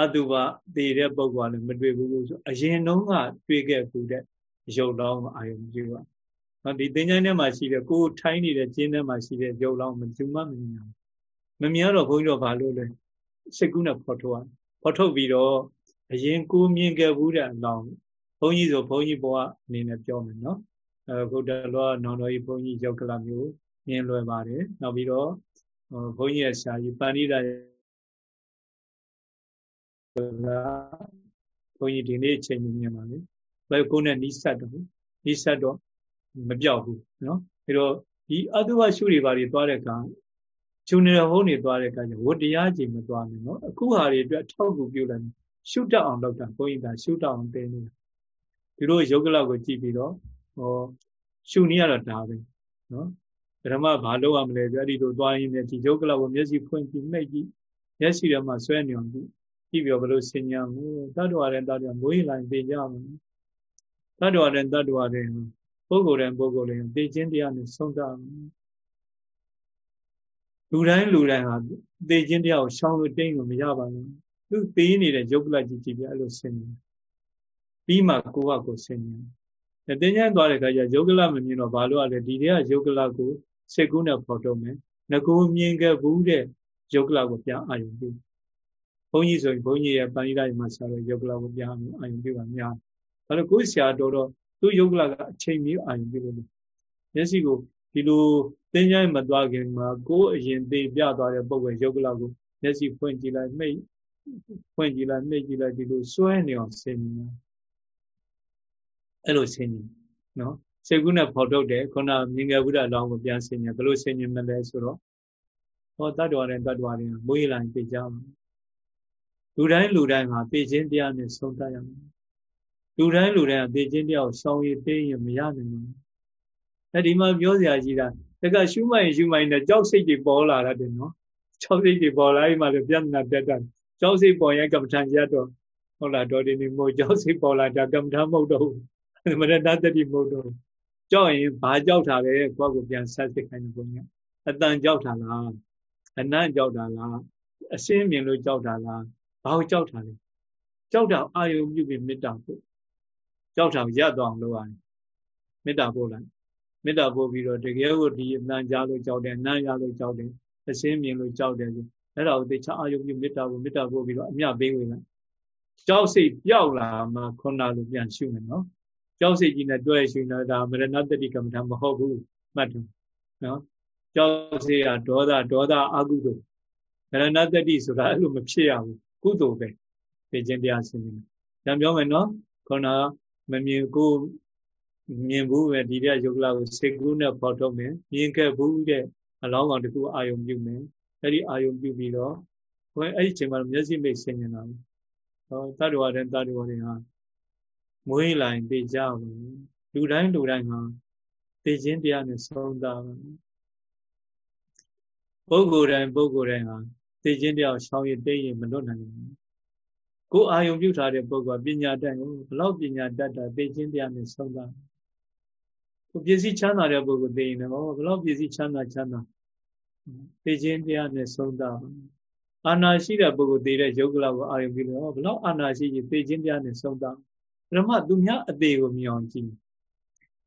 [SPEAKER 1] အတုပသိတဲ့ပုဂ္ဂိုလ်ကလည်းမတွေ့ဘူးဆိုအရင်တုန်းကတွေ့ခဲ့ဘူးတဲ့ရုပ်လောင်းအာယုံပြုပါနော်ဒီသင်္ချိုင်းထဲမှာရှိတဲ့ကိုယ်ထိုင်းနေတဲ့ကျင်းထဲမှာရှိတဲ့ရုပ်လောင်းမကျူမမမြင်ဘူးမမြင်တော့ဘုန်းကြီးတို့ဘာလို့လဲစိတ်ကူးနဲ့ဖော်ထုတ်ရ ဖော်ထုတ်ပြီးတော့အရင်ကိုမြင်ခဲ့ဘူးတဲ့အလောင်းဘုန်းကြီးဆိုဘုန်းကြီးဘဝအနေနဲ့ပြောမယ်နော်အဲဘုဒ္ဓလောနောင်တော်ကြီးဘုန်းကြီးယောက်ကလမျိုးမြင်လွယ်ပါတယ်နောက်ပြီးတော့ဘုန်းကြီးရဲ့ဆရာကြီးပန္နိတာကဘုန်းကြီးဒီနေ့အချိန်မြင်ပါလေဘယ်ကိုနဲ့နီးစပ်တော့နီးစပ်တော့မပြောက်ဘူးနော်အဲတော့ဒီအတုဝရှုတွေပါတွေသွားတဲ့အခါ ဂျုံနေတဲ့ဟုတ်နေသွားတဲ့အခါကျဝတ္တရားကြီးမသွားဘူးနော်အခုဟာတွေအတွက်ထောက်ကူပြုလိုက်ရှုတတ်အောင်လုပ်တာဘုန်းကြီးကရှုတတ်အောင်တင်နေတာဒီလိုယုတ်ကလောက်ကိုကြည့်ပြီးတော့ဟောရှုနေရတော့ဒါပဲနော်ပထမဘာလုပ်ရမလဲဆိုအဲ့ဒီလိုသွားရင်းနဲ့ဒီယုတ်ကလောက်ကိုမျက်စိဖွင့်ပြီးနှိပ်ပြီးမျက်စိထဲမှာဆွဲနေအောင်ကြည့်ပြီးပြီးတော့ဘလို့ဆင်ညာမှုတတ္တဝါတဲ့တတ္တဝါမွေးလိုက်သိကြမယ်တတ္တဝါတဲ့တတ္တဝါတဲ့ပုဂ္ဂိုလ်တဲ့ပုဂ္ဂိုလ်တဲ့သိခြင်းတရားနဲ့ဆုံးတာ လူတိုင်းလူတိုင်းဟာသိခြင်းတရားကိုရှောင်လို့တိတ်လို့မရပါဘူးသူသိနေတဲ့ယုတ်ကလကြည့်ကြည့်ပြအဲ့လိုဆင်ညာပြီးမှကိုကကိုဆင်ညာတင်ញမ်းသွားတဲ့အခါကျယုတ်ကလမမြင်တော့ဘာလို့ ਆ လဲဒီတည်းကယုတ်ကလကိုစိတ်ကူးနဲ့ဖော်ထုတ်မယ်ငကိုမြင်ခဲ့ဘူးတဲ့ယုတ်ကလကိုပြန်အာရုံပြုဘုန်းကြီးဆိုရင်ဘုန်းကြီးရဲ့ပဏိဒိုင်မှာဆရာရဲ့ယုတ်ကလကိုပြန်အာရုံပြုပါများဘာလို့ကိုယ်ဆရာတော်တော့သူ့ယုတ်ကလကအချိန်မီအာရုံပြုလို့မျက်စိကို ဒီလိုတင်းကြိုင်းမသွားခင်မှာကိုယ်အရင်သိပြသွားတဲ့ပုံပဲယုတ်ကလကိုမျက်စိဖွင့်ကြည့်လိုက်မှိတ်ဖွင့်ကြည့်လိုက်နှိပ်ကြည့်လိုက်ဒီလိုစွဲနေအောင်ဆင်ញင်အဲ့လိုဆင်ញင်နော်စေကုနဲ့ဖော်ထုတ်တယ်ခုနမြင်ငယ်ဘုရားလောင်းကိုပြန်ဆင်ញင်ဘယ်လိုဆင်ញင်မလဲဆိုတော့ဟောတတ္တဝါနဲ့တတ္တဝါတွေမွေးလာပြကြမှာလူတိုင်းလူတိုင်းဟာသိခြင်းတရားနဲ့ဆုံးတတ်ရမယ်လူတိုင်းလူတိုင်းဟာသိခြင်းတရားကိုရှောင်ရည်သိရင်မရနိုင်ဘူး အဲ့ဒီမှာပြောစရာကြီးတာတကရှုမိုင်ရှုမိုင်နဲ့ကြောက်စိတ်တွေပေါ်လာတတ်နော်ကြောက်စိတ်တွေပေါ်လာပြီးမှလည်းပြဿနာတက်တာကြောက်စိတ်ပေါ်ရင်ကမ္မထံရတော့ဟုတ်လားဒေါ်ဒီနေမို့ကြောက်စိတ်ပေါ်လာတာကမ္မထံမဟုတ်တော့ဘူးမရတတတိမဟုတ်တော့ကြောက်ရင်ဘာကြောက်တာလဲကိုယ့်ကိုပြန်ဆက်စစ်ခိုင်းတဲ့ပုံညာအတန်ကြောက်တာလားအနံ့ကြောက်တာလားအစင်းမြင်လို့ကြောက်တာလားဘာကိုကြောက်တာလဲကြောက်တာအာယုံပြုပြီးမေတ္တာပို့ကြောက်တာရပ်သွားအောင်လုပ်ရတယ်မေတ္တာပို့လိုက် မေတ္တာပို့ပြီးတော့တကယ်ကိုဒီအနံ့ကြားလို့ကြောက်တယ်နံ့ရလို့ကြောက်တယ်အစင်းမြင်လို့ကြောက်တယ်ဆိုအဲ့ဒါကိုသိချအာယုံပြုမေတ္တာကိုမေတ္တာပို့ပြီးတော့အမြပေးဝင်လိုက်ကြောက်စိတ်ပျောက်လာမှခုနလိုပြန်ရှုမယ်နော်ကြောက်စိတ်ကြီးနဲ့တွဲရှုနေတာဒါမရဏတတိကမ္မထာမဟုတ်ဘူးမှတ်တယ်နော်ကြောက်စိတ်ကဒေါသဒေါသအကုသိုလ်မရဏတတိဆိုတာအဲ့လိုမဖြစ်ရဘူးကုသိုလ်ပဲသိခြင်းတရားဆင်းနေတယ်။ပြောမယ်နော်ခုနမမြင်ကို မြင်ဘူးပဲဒီတဲ့ယုတ်လာကိုစေကုနဲ့ပေါ်ထုတ်မယ်မြင်ခဲ့ဘူးတဲ့အလောင်းကောင်တခုအာယုံပြုမယ်အဲ့ဒီအာယုံပြုပြီးတော့ဘယ်အဲ့ဒီချိန်မှာမျက်စိမိတ်ဆင်နေတာဟောတတ္တဝါတဲ့တတ္တဝါတွေဟာမွေးလာရင်သိကြဘူးလူတိုင်းလူတိုင်းဟာသိခြင်းတရားနဲ့ဆုံးတာပုဂ္ဂိုလ်တိုင်းပုဂ္ဂိုလ်တိုင်းဟာသိခြင်းတရားရှောင်ရသိရင်မလွတ်နိုင်ဘူးကိုအာယုံပြုထားတဲ့ပုဂ္ဂိုလ်ပညာတတ်ကိုဘလောက်ပညာတတ်တာသိခြင်းတရားနဲ့ဆုံးတာ ကိုပစ္စည်းချမ်းသာတဲ့ပုဂ္ဂိုလ်သိရင်လည်းဟောဘလောက်ပစ္စည်းချမ်းသာချမ်းသာသိခြင်းတရားနဲ့ဆုံးတာအာနာရှိတဲ့ပုဂ္ဂိုလ်သိတဲ့ယုတ်ကလကိုအာယုံပြုလို့ဟောဘလောက်အာနာရှိကြီးသိခြင်းတရားနဲ့ဆုံးတာပထမသူများအသေးကိုမြင်အောင်ကြည့်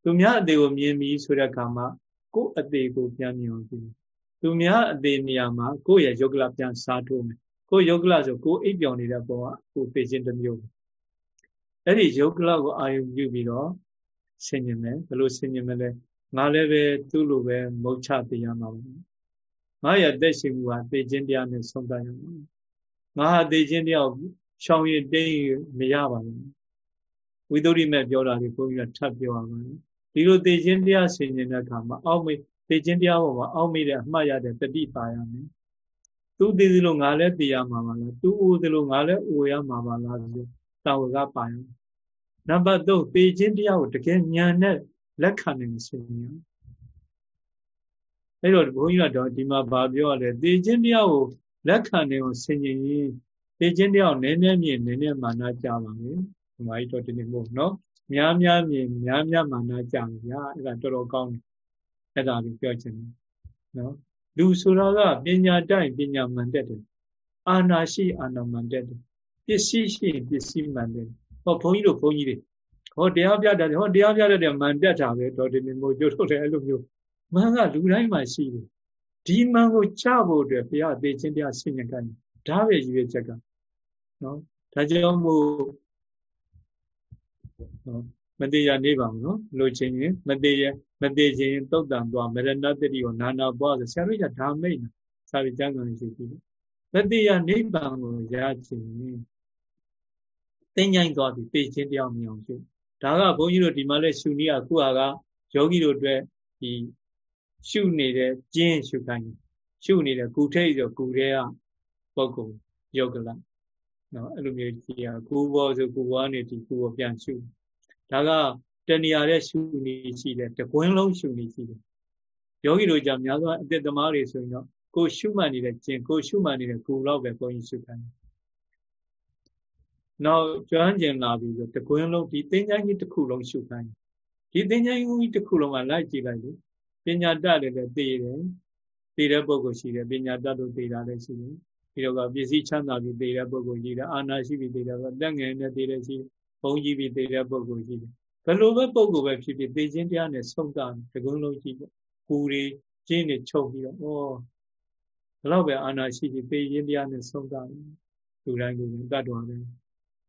[SPEAKER 1] သူများအသေးကိုမြင်ပြီးဆိုတဲ့အခါမှာကိုယ်အသေးကိုပြန်မြင်အောင်ကြည့်သူများအသေးနေရာမှာကိုယ့်ရဲ့ယုတ်ကလပြန်စားထိုးမယ်ကိုယ်ယုတ်ကလဆိုကိုယ်အိပ်ပြောင်နေတဲ့ပုံကကိုယ်သိခြင်းတစ်မျိုးအဲ့ဒီယုတ်ကလကိုအာယုံပြုပြီးတော့ ဆင်ញင်မယ်ဘယ်လိုဆင်ញင်မလဲ ငါလည်းပဲသူ့လိုပဲမုတ်ချသေးရမှာပါငါရဲ့သက်ရှင်မှုဟာသေခြင်းတရားနဲ့ဆုံးသတ်ရမှာငါဟာသေခြင်းတရားကိုရှောင်ရတိတ်မရပါဘူးဝိသုရိမဲ့ပြောတာဒီဘုန်းကြီးကထပ်ပြောရပါတယ်ဒီလိုသေခြင်းတရားဆင်ញင်တဲ့အခါမှာအောက်မေ့သေခြင်းတရားပေါ်မှာအောက်မေ့တဲ့အမှတ်ရတဲ့တတိပါရမယ်သူသေသလိုငါလည်းသေရမှာပါလားသူအိုသလိုငါလည်းအိုရမှာပါလားဆိုတာဝကပါရ နံပါတ်3သေခြင်းတရားကိုတကယ်ဉာဏ်နဲ့လက်ခံနေဆင်ញင်အဲ့တော့ဘုန်းကြီးကတော့ဒီမှာဗာပြောရတယ်သေခြင်းတရားကိုလက်ခံနေအောင်ဆင်ញင်ရင်သေခြင်းတရားကိုနည်းနည်းမြင်နည်းနည်းမာနကြပါမယ်ဒီမှာကြီးတော့ဒီနေ့မို့နော်များများမြင်များများမာနကြပါဗျာအဲ့ဒါတော်တော်ကောင်းတယ်အဲ့ဒါကိုပြောချင်တယ်နော်လူဆိုတော့ကပညာတိုက်ပညာမှန်တတ်တယ်အာနာရှိအာနာမှန်တတ်တယ်ပစ္စည်းရှိပစ္စည်းမှန်တယ် ဟောဘုန်းကြီးတို့ဘုန်းကြီးတွေဟောတရားပြတတ်တယ်ဟောတရားပြတတ်တယ်မှန်တတ်တာပဲတော်တယ်မျိုးကျိုးထုတ်တယ်အဲ့လိုမျိုးမှန်ကလူတိုင်းမှာရှိတယ်ဒီမှန်ကိုချဖို့အတွက်ဘုရားအသေးချင်းတရားဆင်ញံခိုင်းဒါပဲရည်ရွယ်ချက်ကနော်ဒါကြောင့်မို့နော်မသေးရနေပါဘူးနော်လိုချင်ရင်မသေးရမသေးခြင်းသုတ်တံသွားမရဏတ္တိကိုနာနာပွားဆိုဆရာတို့ကဓာမိတ်နော်စာရိကျမ်းကနေရှိပြီမသေးရနိဗ္ဗာန်ကိုရချင် သိဉိုင်းသွားပြီသိခြင်းတရားမအောင်ရှိဒါကဘုန်းကြီးတို့ဒီမှာလဲရှုနည်းကခုဟာကယောဂီတို့အတွက်ဒီရှုနေတဲ့ကျင်းရှုခိုင်းရှုနေတဲ့ကုထိတ်ဆိုကုထဲကပုဂ္ဂိုလ်ယောဂလနော်အဲ့လိုမျိုးကြည့်ရကုဘောဆိုကုဘောကနေဒီကုဘောပြန်ရှုဒါကတဏှာတဲ့ရှုနေရှိတယ်တကွင်းလုံးရှုနေရှိတယ်ယောဂီတို့ကြများသောအသက်သမားတွေဆိုရင်တော့ကိုရှုမှတ်နေတဲ့ကျင်ကိုရှုမှတ်နေတဲ့ကုလောက်ပဲဘုန်းကြီးရှုခိုင်း နောက်ကျွမ်းကျင်လာပြီဆိုတကွင်းလုံးဒီသင်္ချိုင်းကြီးတစ်ခုလုံးရှုခိုင်းဒီသင်္ချိုင်းကြီးတစ်ခုလုံးကလိုက်ကြည့်လိုက်လို့ပညာတတ်လည်းသိတယ်သိတဲ့ပုဂ္ဂိုလ်ရှိတယ်ပညာတတ်လို့သိတာလည်းရှိတယ်ပြီးတော့ကပစ္စည်းချမ်းသာပြီးသိတဲ့ပုဂ္ဂိုလ်ရှိတယ်အာနာရှိပြီးသိတယ်တက်ငယ်နဲ့သိတဲ့ရှိဘုံကြီးပြီးသိတဲ့ပုဂ္ဂိုလ်ရှိတယ်ဘယ်လိုပဲပုဂ္ဂိုလ်ပဲဖြစ်ဖြစ်သိခြင်းတရားနဲ့ဆုံးတာတကုံးလုံးကြည့်ပေါ့ကိုယ်တွေကျင်းနေချုပ်ပြီးတော့ဩဘယ်တော့ပဲအာနာရှိပြီးသိခြင်းတရားနဲ့ဆုံးတာလူတိုင်းကိုတတ်တော်ပဲ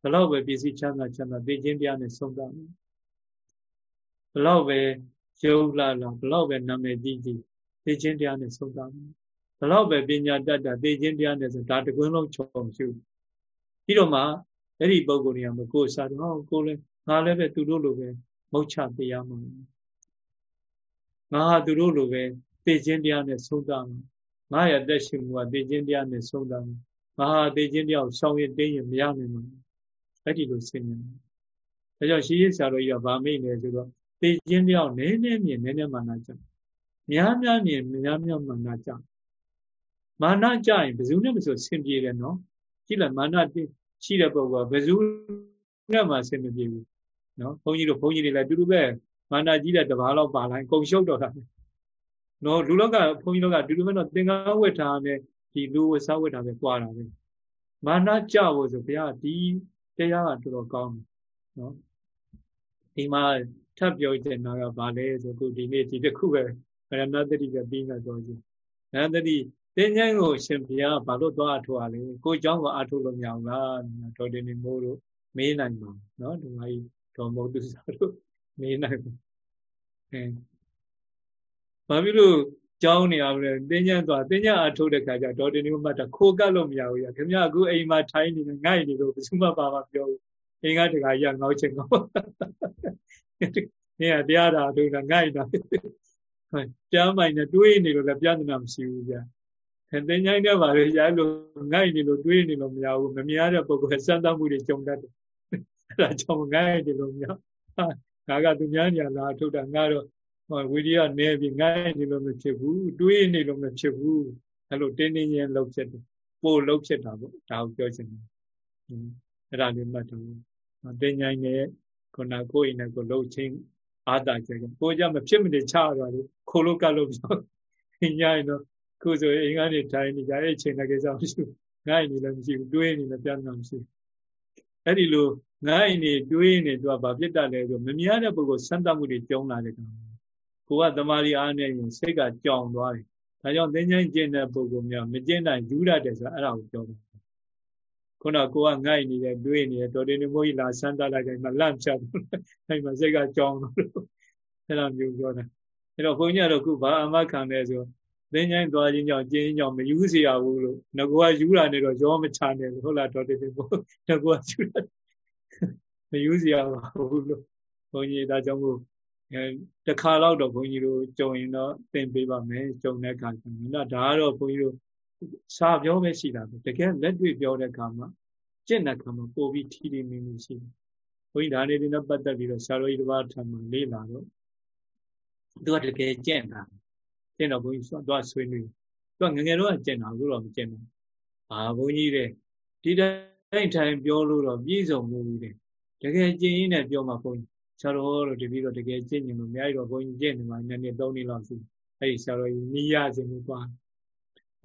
[SPEAKER 1] ဘယ်တော့ပဲပစ္စည်းချမ်းသာချမ်းသာသိခြင်းတရားနဲ့ဆုံးတာဘယ်တော့ပဲရုပ်လာလာဘယ်တော့ပဲနာမည်ကြီးကြီးသိခြင်းတရားနဲ့ဆုံးတာဘယ်တော့ပဲပညာတတ်တာသိခြင်းတရားနဲ့ဆိုဒါတကွင်းလုံးခြုံရှုပြီးတော့မှအဲ့ဒီပုံကိုယ်တွေကမကိုယ်စားတော့ကိုယ်လည်းငါလည်းပဲသူတို့လိုပဲမုတ်ချပေးရမှာငါဟာသူတို့လိုပဲသိခြင်းတရားနဲ့ဆုံးတာငါရဲ့အသက်ရှင်မှုကသိခြင်းတရားနဲ့ဆုံးတာငါဟာသိခြင်းတရားကိုရှောင်ရင်တင်းရင်မရနိုင်ဘူး အဲ့ဒီလိုဆင်ញင်ဒါကြောင့်ရှိရဆရာတော်ကြီးကဗာမိတ်နေဆိုတော့သိခြင်းတရားနည်းနည်းမြင်နည်းနည်းမှနာကြများများမြင်များများမှနာကြမာနကြရင်ဘယ်သူနဲ့မဆိုဆင်ပြေတယ်နော်ကြည့်လိုက်မာနရှိတဲ့ပုဂ္ဂိုလ်ကဘယ်သူနဲ့မှဆင်မပြေဘူးနော်ဘုန်းကြီးတို့ဘုန်းကြီးတွေလည်းတူတူပဲမာနကြီးတဲ့တဘာလောက်ပါလိုက်ကုံရှုပ်တော့တာနော်လူလောကဘုန်းကြီးတို့ကတူတူပဲတော့သင်္ကန်းဝတ်ထားနဲ့ဒီလူဝတ်စားဝတ်ထားပဲကြွားတာပဲမာနကြဖို့ဆိုဘုရားဒီ တရားကတော်တော်ကောင်းတယ်နော်ဒီမှာထပ်ပြောချင်တာကဘာလဲဆိုခုဒီနေ့ဒီတစ်ခုပဲဗရဏတတိကပြီးမှပြောချင်ဗရဏတတိတင်းញိုင်းကိုရှင်ဘုရားဘာလို့သွားအထောက်ရလဲကိုเจ้าကိုအထောက်လို့မရဘူးလားဒေါ်တင်နေမိုးတို့မေးနိုင်ပါနော်ဒီမှာကြီးဒေါ်မုတ်သူစားတို့မေးနိုင်ပါအဲဘာဖြစ်လို့ ကြောင်းနေရလဲတင်းညံသွားတင်းညံအထုတ်တဲ့ခါကျဒေါ်တင်နေမိုးမှတ်တာခိုးကတ်လို့မရဘူးရခင်ဗျအခုအိမ်မှာထိုင်းနေငိုက်နေလို့ဘယ်သူမှပါမပြောဘူးအင်္ဂါတခါရငေါ့ချင်ငေါ့နေရတရားတာတို့ကငိုက်တာတရားမိုင်နဲ့တွေးနေလို့လည်းပြဿနာမရှိဘူးဗျာတင်ញိုင်းတဲ့ပါလေရိုက်လို့ငိုက်နေလို့တွေးနေလို့မရဘူးမမြင်ရတဲ့ပုံကစမ်းသပ်မှုတွေကြုံတတ်တယ်အဲ့ဒါကြောင့်ငိုက်နေလို့မရငါကသူများညာလာထုတ်တာငါတော့ ဝိရိယနဲပြီးငိုက်နေလို့မဖြစ်ဘူးတွေးနေလို့မဖြစ်ဘူးအဲ့လိုတင်းတင်းချင်းလှုပ်ဖြစ်တယ်ပို့လှုပ်ဖြစ်တာပေါ့ဒါကိုပြောချင်တယ်အဲ့ဒါလေးမှတ်တယ်တင်ញိုင်းနဲ့ခုနကိုယ်အိမ်နဲ့ကိုလှုပ်ချင်းအာတာကျကိုကြမဖြစ်မနေချရတာလေခိုးလို့ကလို့ပြောညရင်တော့ခုဆိုရင်အိမ်ကနေထိုင်နေကြအဲ့ချိန်တဲ့ကိစ္စမရှိဘူးငိုက်နေလည်းမရှိဘူးတွေးနေလည်းပြန်တော့မရှိဘူးအဲ့ဒီလိုငိုက်နေတွေးနေသူကဘာဖြစ်တတ်လဲဆိုမမြင်ရတဲ့ပုဂ္ဂိုလ်စမ်းသပ်မှုတွေကျုံလာတဲ့ကောင် ကိုကတမာရီအားနဲ့ရင်စိတ်ကကြောင်သွားတယ်ဒါကြောင့်သင်္ချိုင်းကျင့်တဲ့ပုဂ္ဂိုလ်များမကျင့်နိုင်ယူရတယ်ဆိုတာအဲ့ဒါကိုပြောတယ်ခုနကိုကငိုက်နေတယ်တွေးနေတယ်တော်တယ်မိုးကြီးလာစမ်းသပ်လိုက်တိုင်းမှာလန့်ဖြတ်တယ်အဲ့မှာစိတ်ကကြောင်တော့အဲ့လိုမျိုးပြောတာ အဲ့တော့ဘုန်းကြီးကတော့ခုဘာအမခံလဲဆိုသင်္ချိုင်းသွားခြင်းကြောင့်ကျင်းကြောင့်မယူเสียဘူးလို့ငကောကယူတာနဲ့တော့ရောမချနဲ့လို့ဟုတ်လားတော်တယ်ဘုငကောကယူတာမယူเสียပါဘူးလို့ဘုန်းကြီးဒါကြောင့်မို့ တခါတော့တော့ဘုန်းကြီးတို့ကြုံရင်တော့သင်ပေးပါမယ်ကြုံတဲ့အခါကျရင်ဒါကတော့ဘုန်းကြီးတို့စာပြောပဲရှိတာပဲတကယ်လက်တွေ့ပြောတဲ့အခါမှာကျင့်တဲ့အခါမှာပို့ပြီးထီထီမင်းမင်းရှိတယ်ဘုန်းကြီးဒါနေတွေနဲ့ပတ်သက်ပြီးတော့ဆရာတော်ကြီးတစ်ပါးထံမှာလေ့လာတော့သူကတကယ်ကျင့်တာကျင့်တော့ဘုန်းကြီးသွားဆွေးနွေးသူကငငယ်တော့ကျင့်တာအခုတော့မကျင့်ဘူးအာဘုန်းကြီးတဲ့ဒီတိုင်းထိုင်ပြောလို့တော့ပြည့်စုံမှုတဲ့တကယ်ကျင့်ရင်းနဲ့ပြောမှဘုန်းကြီး ဆရာတော်တို့တပည့်တော့တကယ်ကျင့်နေလို့အများကြီးတော့ဘုန်းကြီးကျင့်နေမှာနှစ်နှစ်သုံးနှစ်လောက်ရှိအဲ့ဒီဆရာတော်ကြီးနီးရခြင်းကိုသွား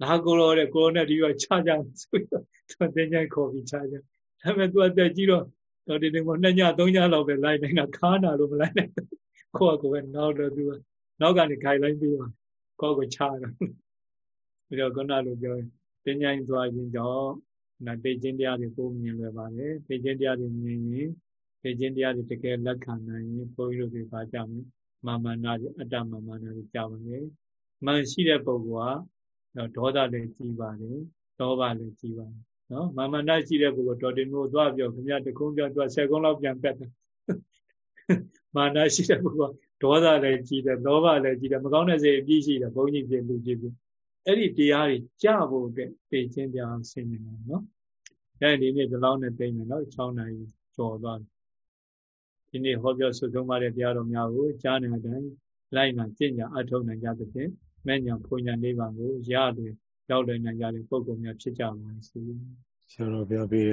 [SPEAKER 1] နာကိုရောတဲ့ကိုရောနဲ့ဒီရောခြားကြဆိုတော့သူတင်ကြခေါ်ပြီးခြားကြဒါပေမဲ့သူအသက်ကြီးတော့တော်တင်တင်ကနှစ်ညသုံးညလောက်ပဲလိုက်နေတာခါနာလို့မလိုက်နိုင်ခေါ်ကိုပဲနောက်တော့သူကနောက်ကနေခိုင်လိုက်ပြီးတော့ခေါ်ကိုခြားတာပြီးတော့ခုနလိုပြောတင်ញိုင်းသွားခြင်းကြောင့်နာတေခြင်းတရားတွေပုံမြင်လွယ်ပါတယ်တေခြင်းတရားတွေမြင်ရင် တေခြင်းတရားတွေတကယ်လက်ခံနိုင်ရင်ဘုန်းကြီးတို့တွေပါကြမယ်မာမနာအတ္တမာမနာတွေကြာပါမယ်မှန်ရှိတဲ့ပုဂ္ဂိုလ်ကဒေါသလည်းကြီးပါတယ်လောဘလည်းကြီးပါတယ်နော်မာမနာရှိတဲ့ပုဂ္ဂိုလ်တော်တင်မို့သွားပြောခင်ဗျာတကုန်းပြောသွား10ကုန်းလောက်ပြန်ပက်တယ်မာနရှိတဲ့ပုဂ္ဂိုလ်ဒေါသလည်းကြီးတယ်လောဘလည်းကြီးတယ်မကောင်းတဲ့စိတ်အပြည့်ရှိတယ်ဘုန်းကြီးဖြစ်လူဖြစ်ဖြစ်အဲ့ဒီတရားတွေကြဖို့အတွက်သိချင်းပြအောင်ဆင်နေတယ်နော်အဲဒီနေ့ဒီလောက်နဲ့သိနေတော့6နာရီကျော်သွားတယ် ဒီနေ့ဟောပြောဆုသုံးပါတဲ့တရားတော်များကိုကြားနေတဲ့အတိုင်းလိုက်နာကျင့်ကြအထောက်နိုင်ကြသဖြင့်မဲ့ညာဖွညာနိဗ္ဗာန်ကိုရတယ်ရောက်လွယ်နိုင်ကြတဲ့ပုဂ္ဂိုလ်များဖြစ်ကြပါစေ
[SPEAKER 2] ဆရာတော်ဘုရားပြည့်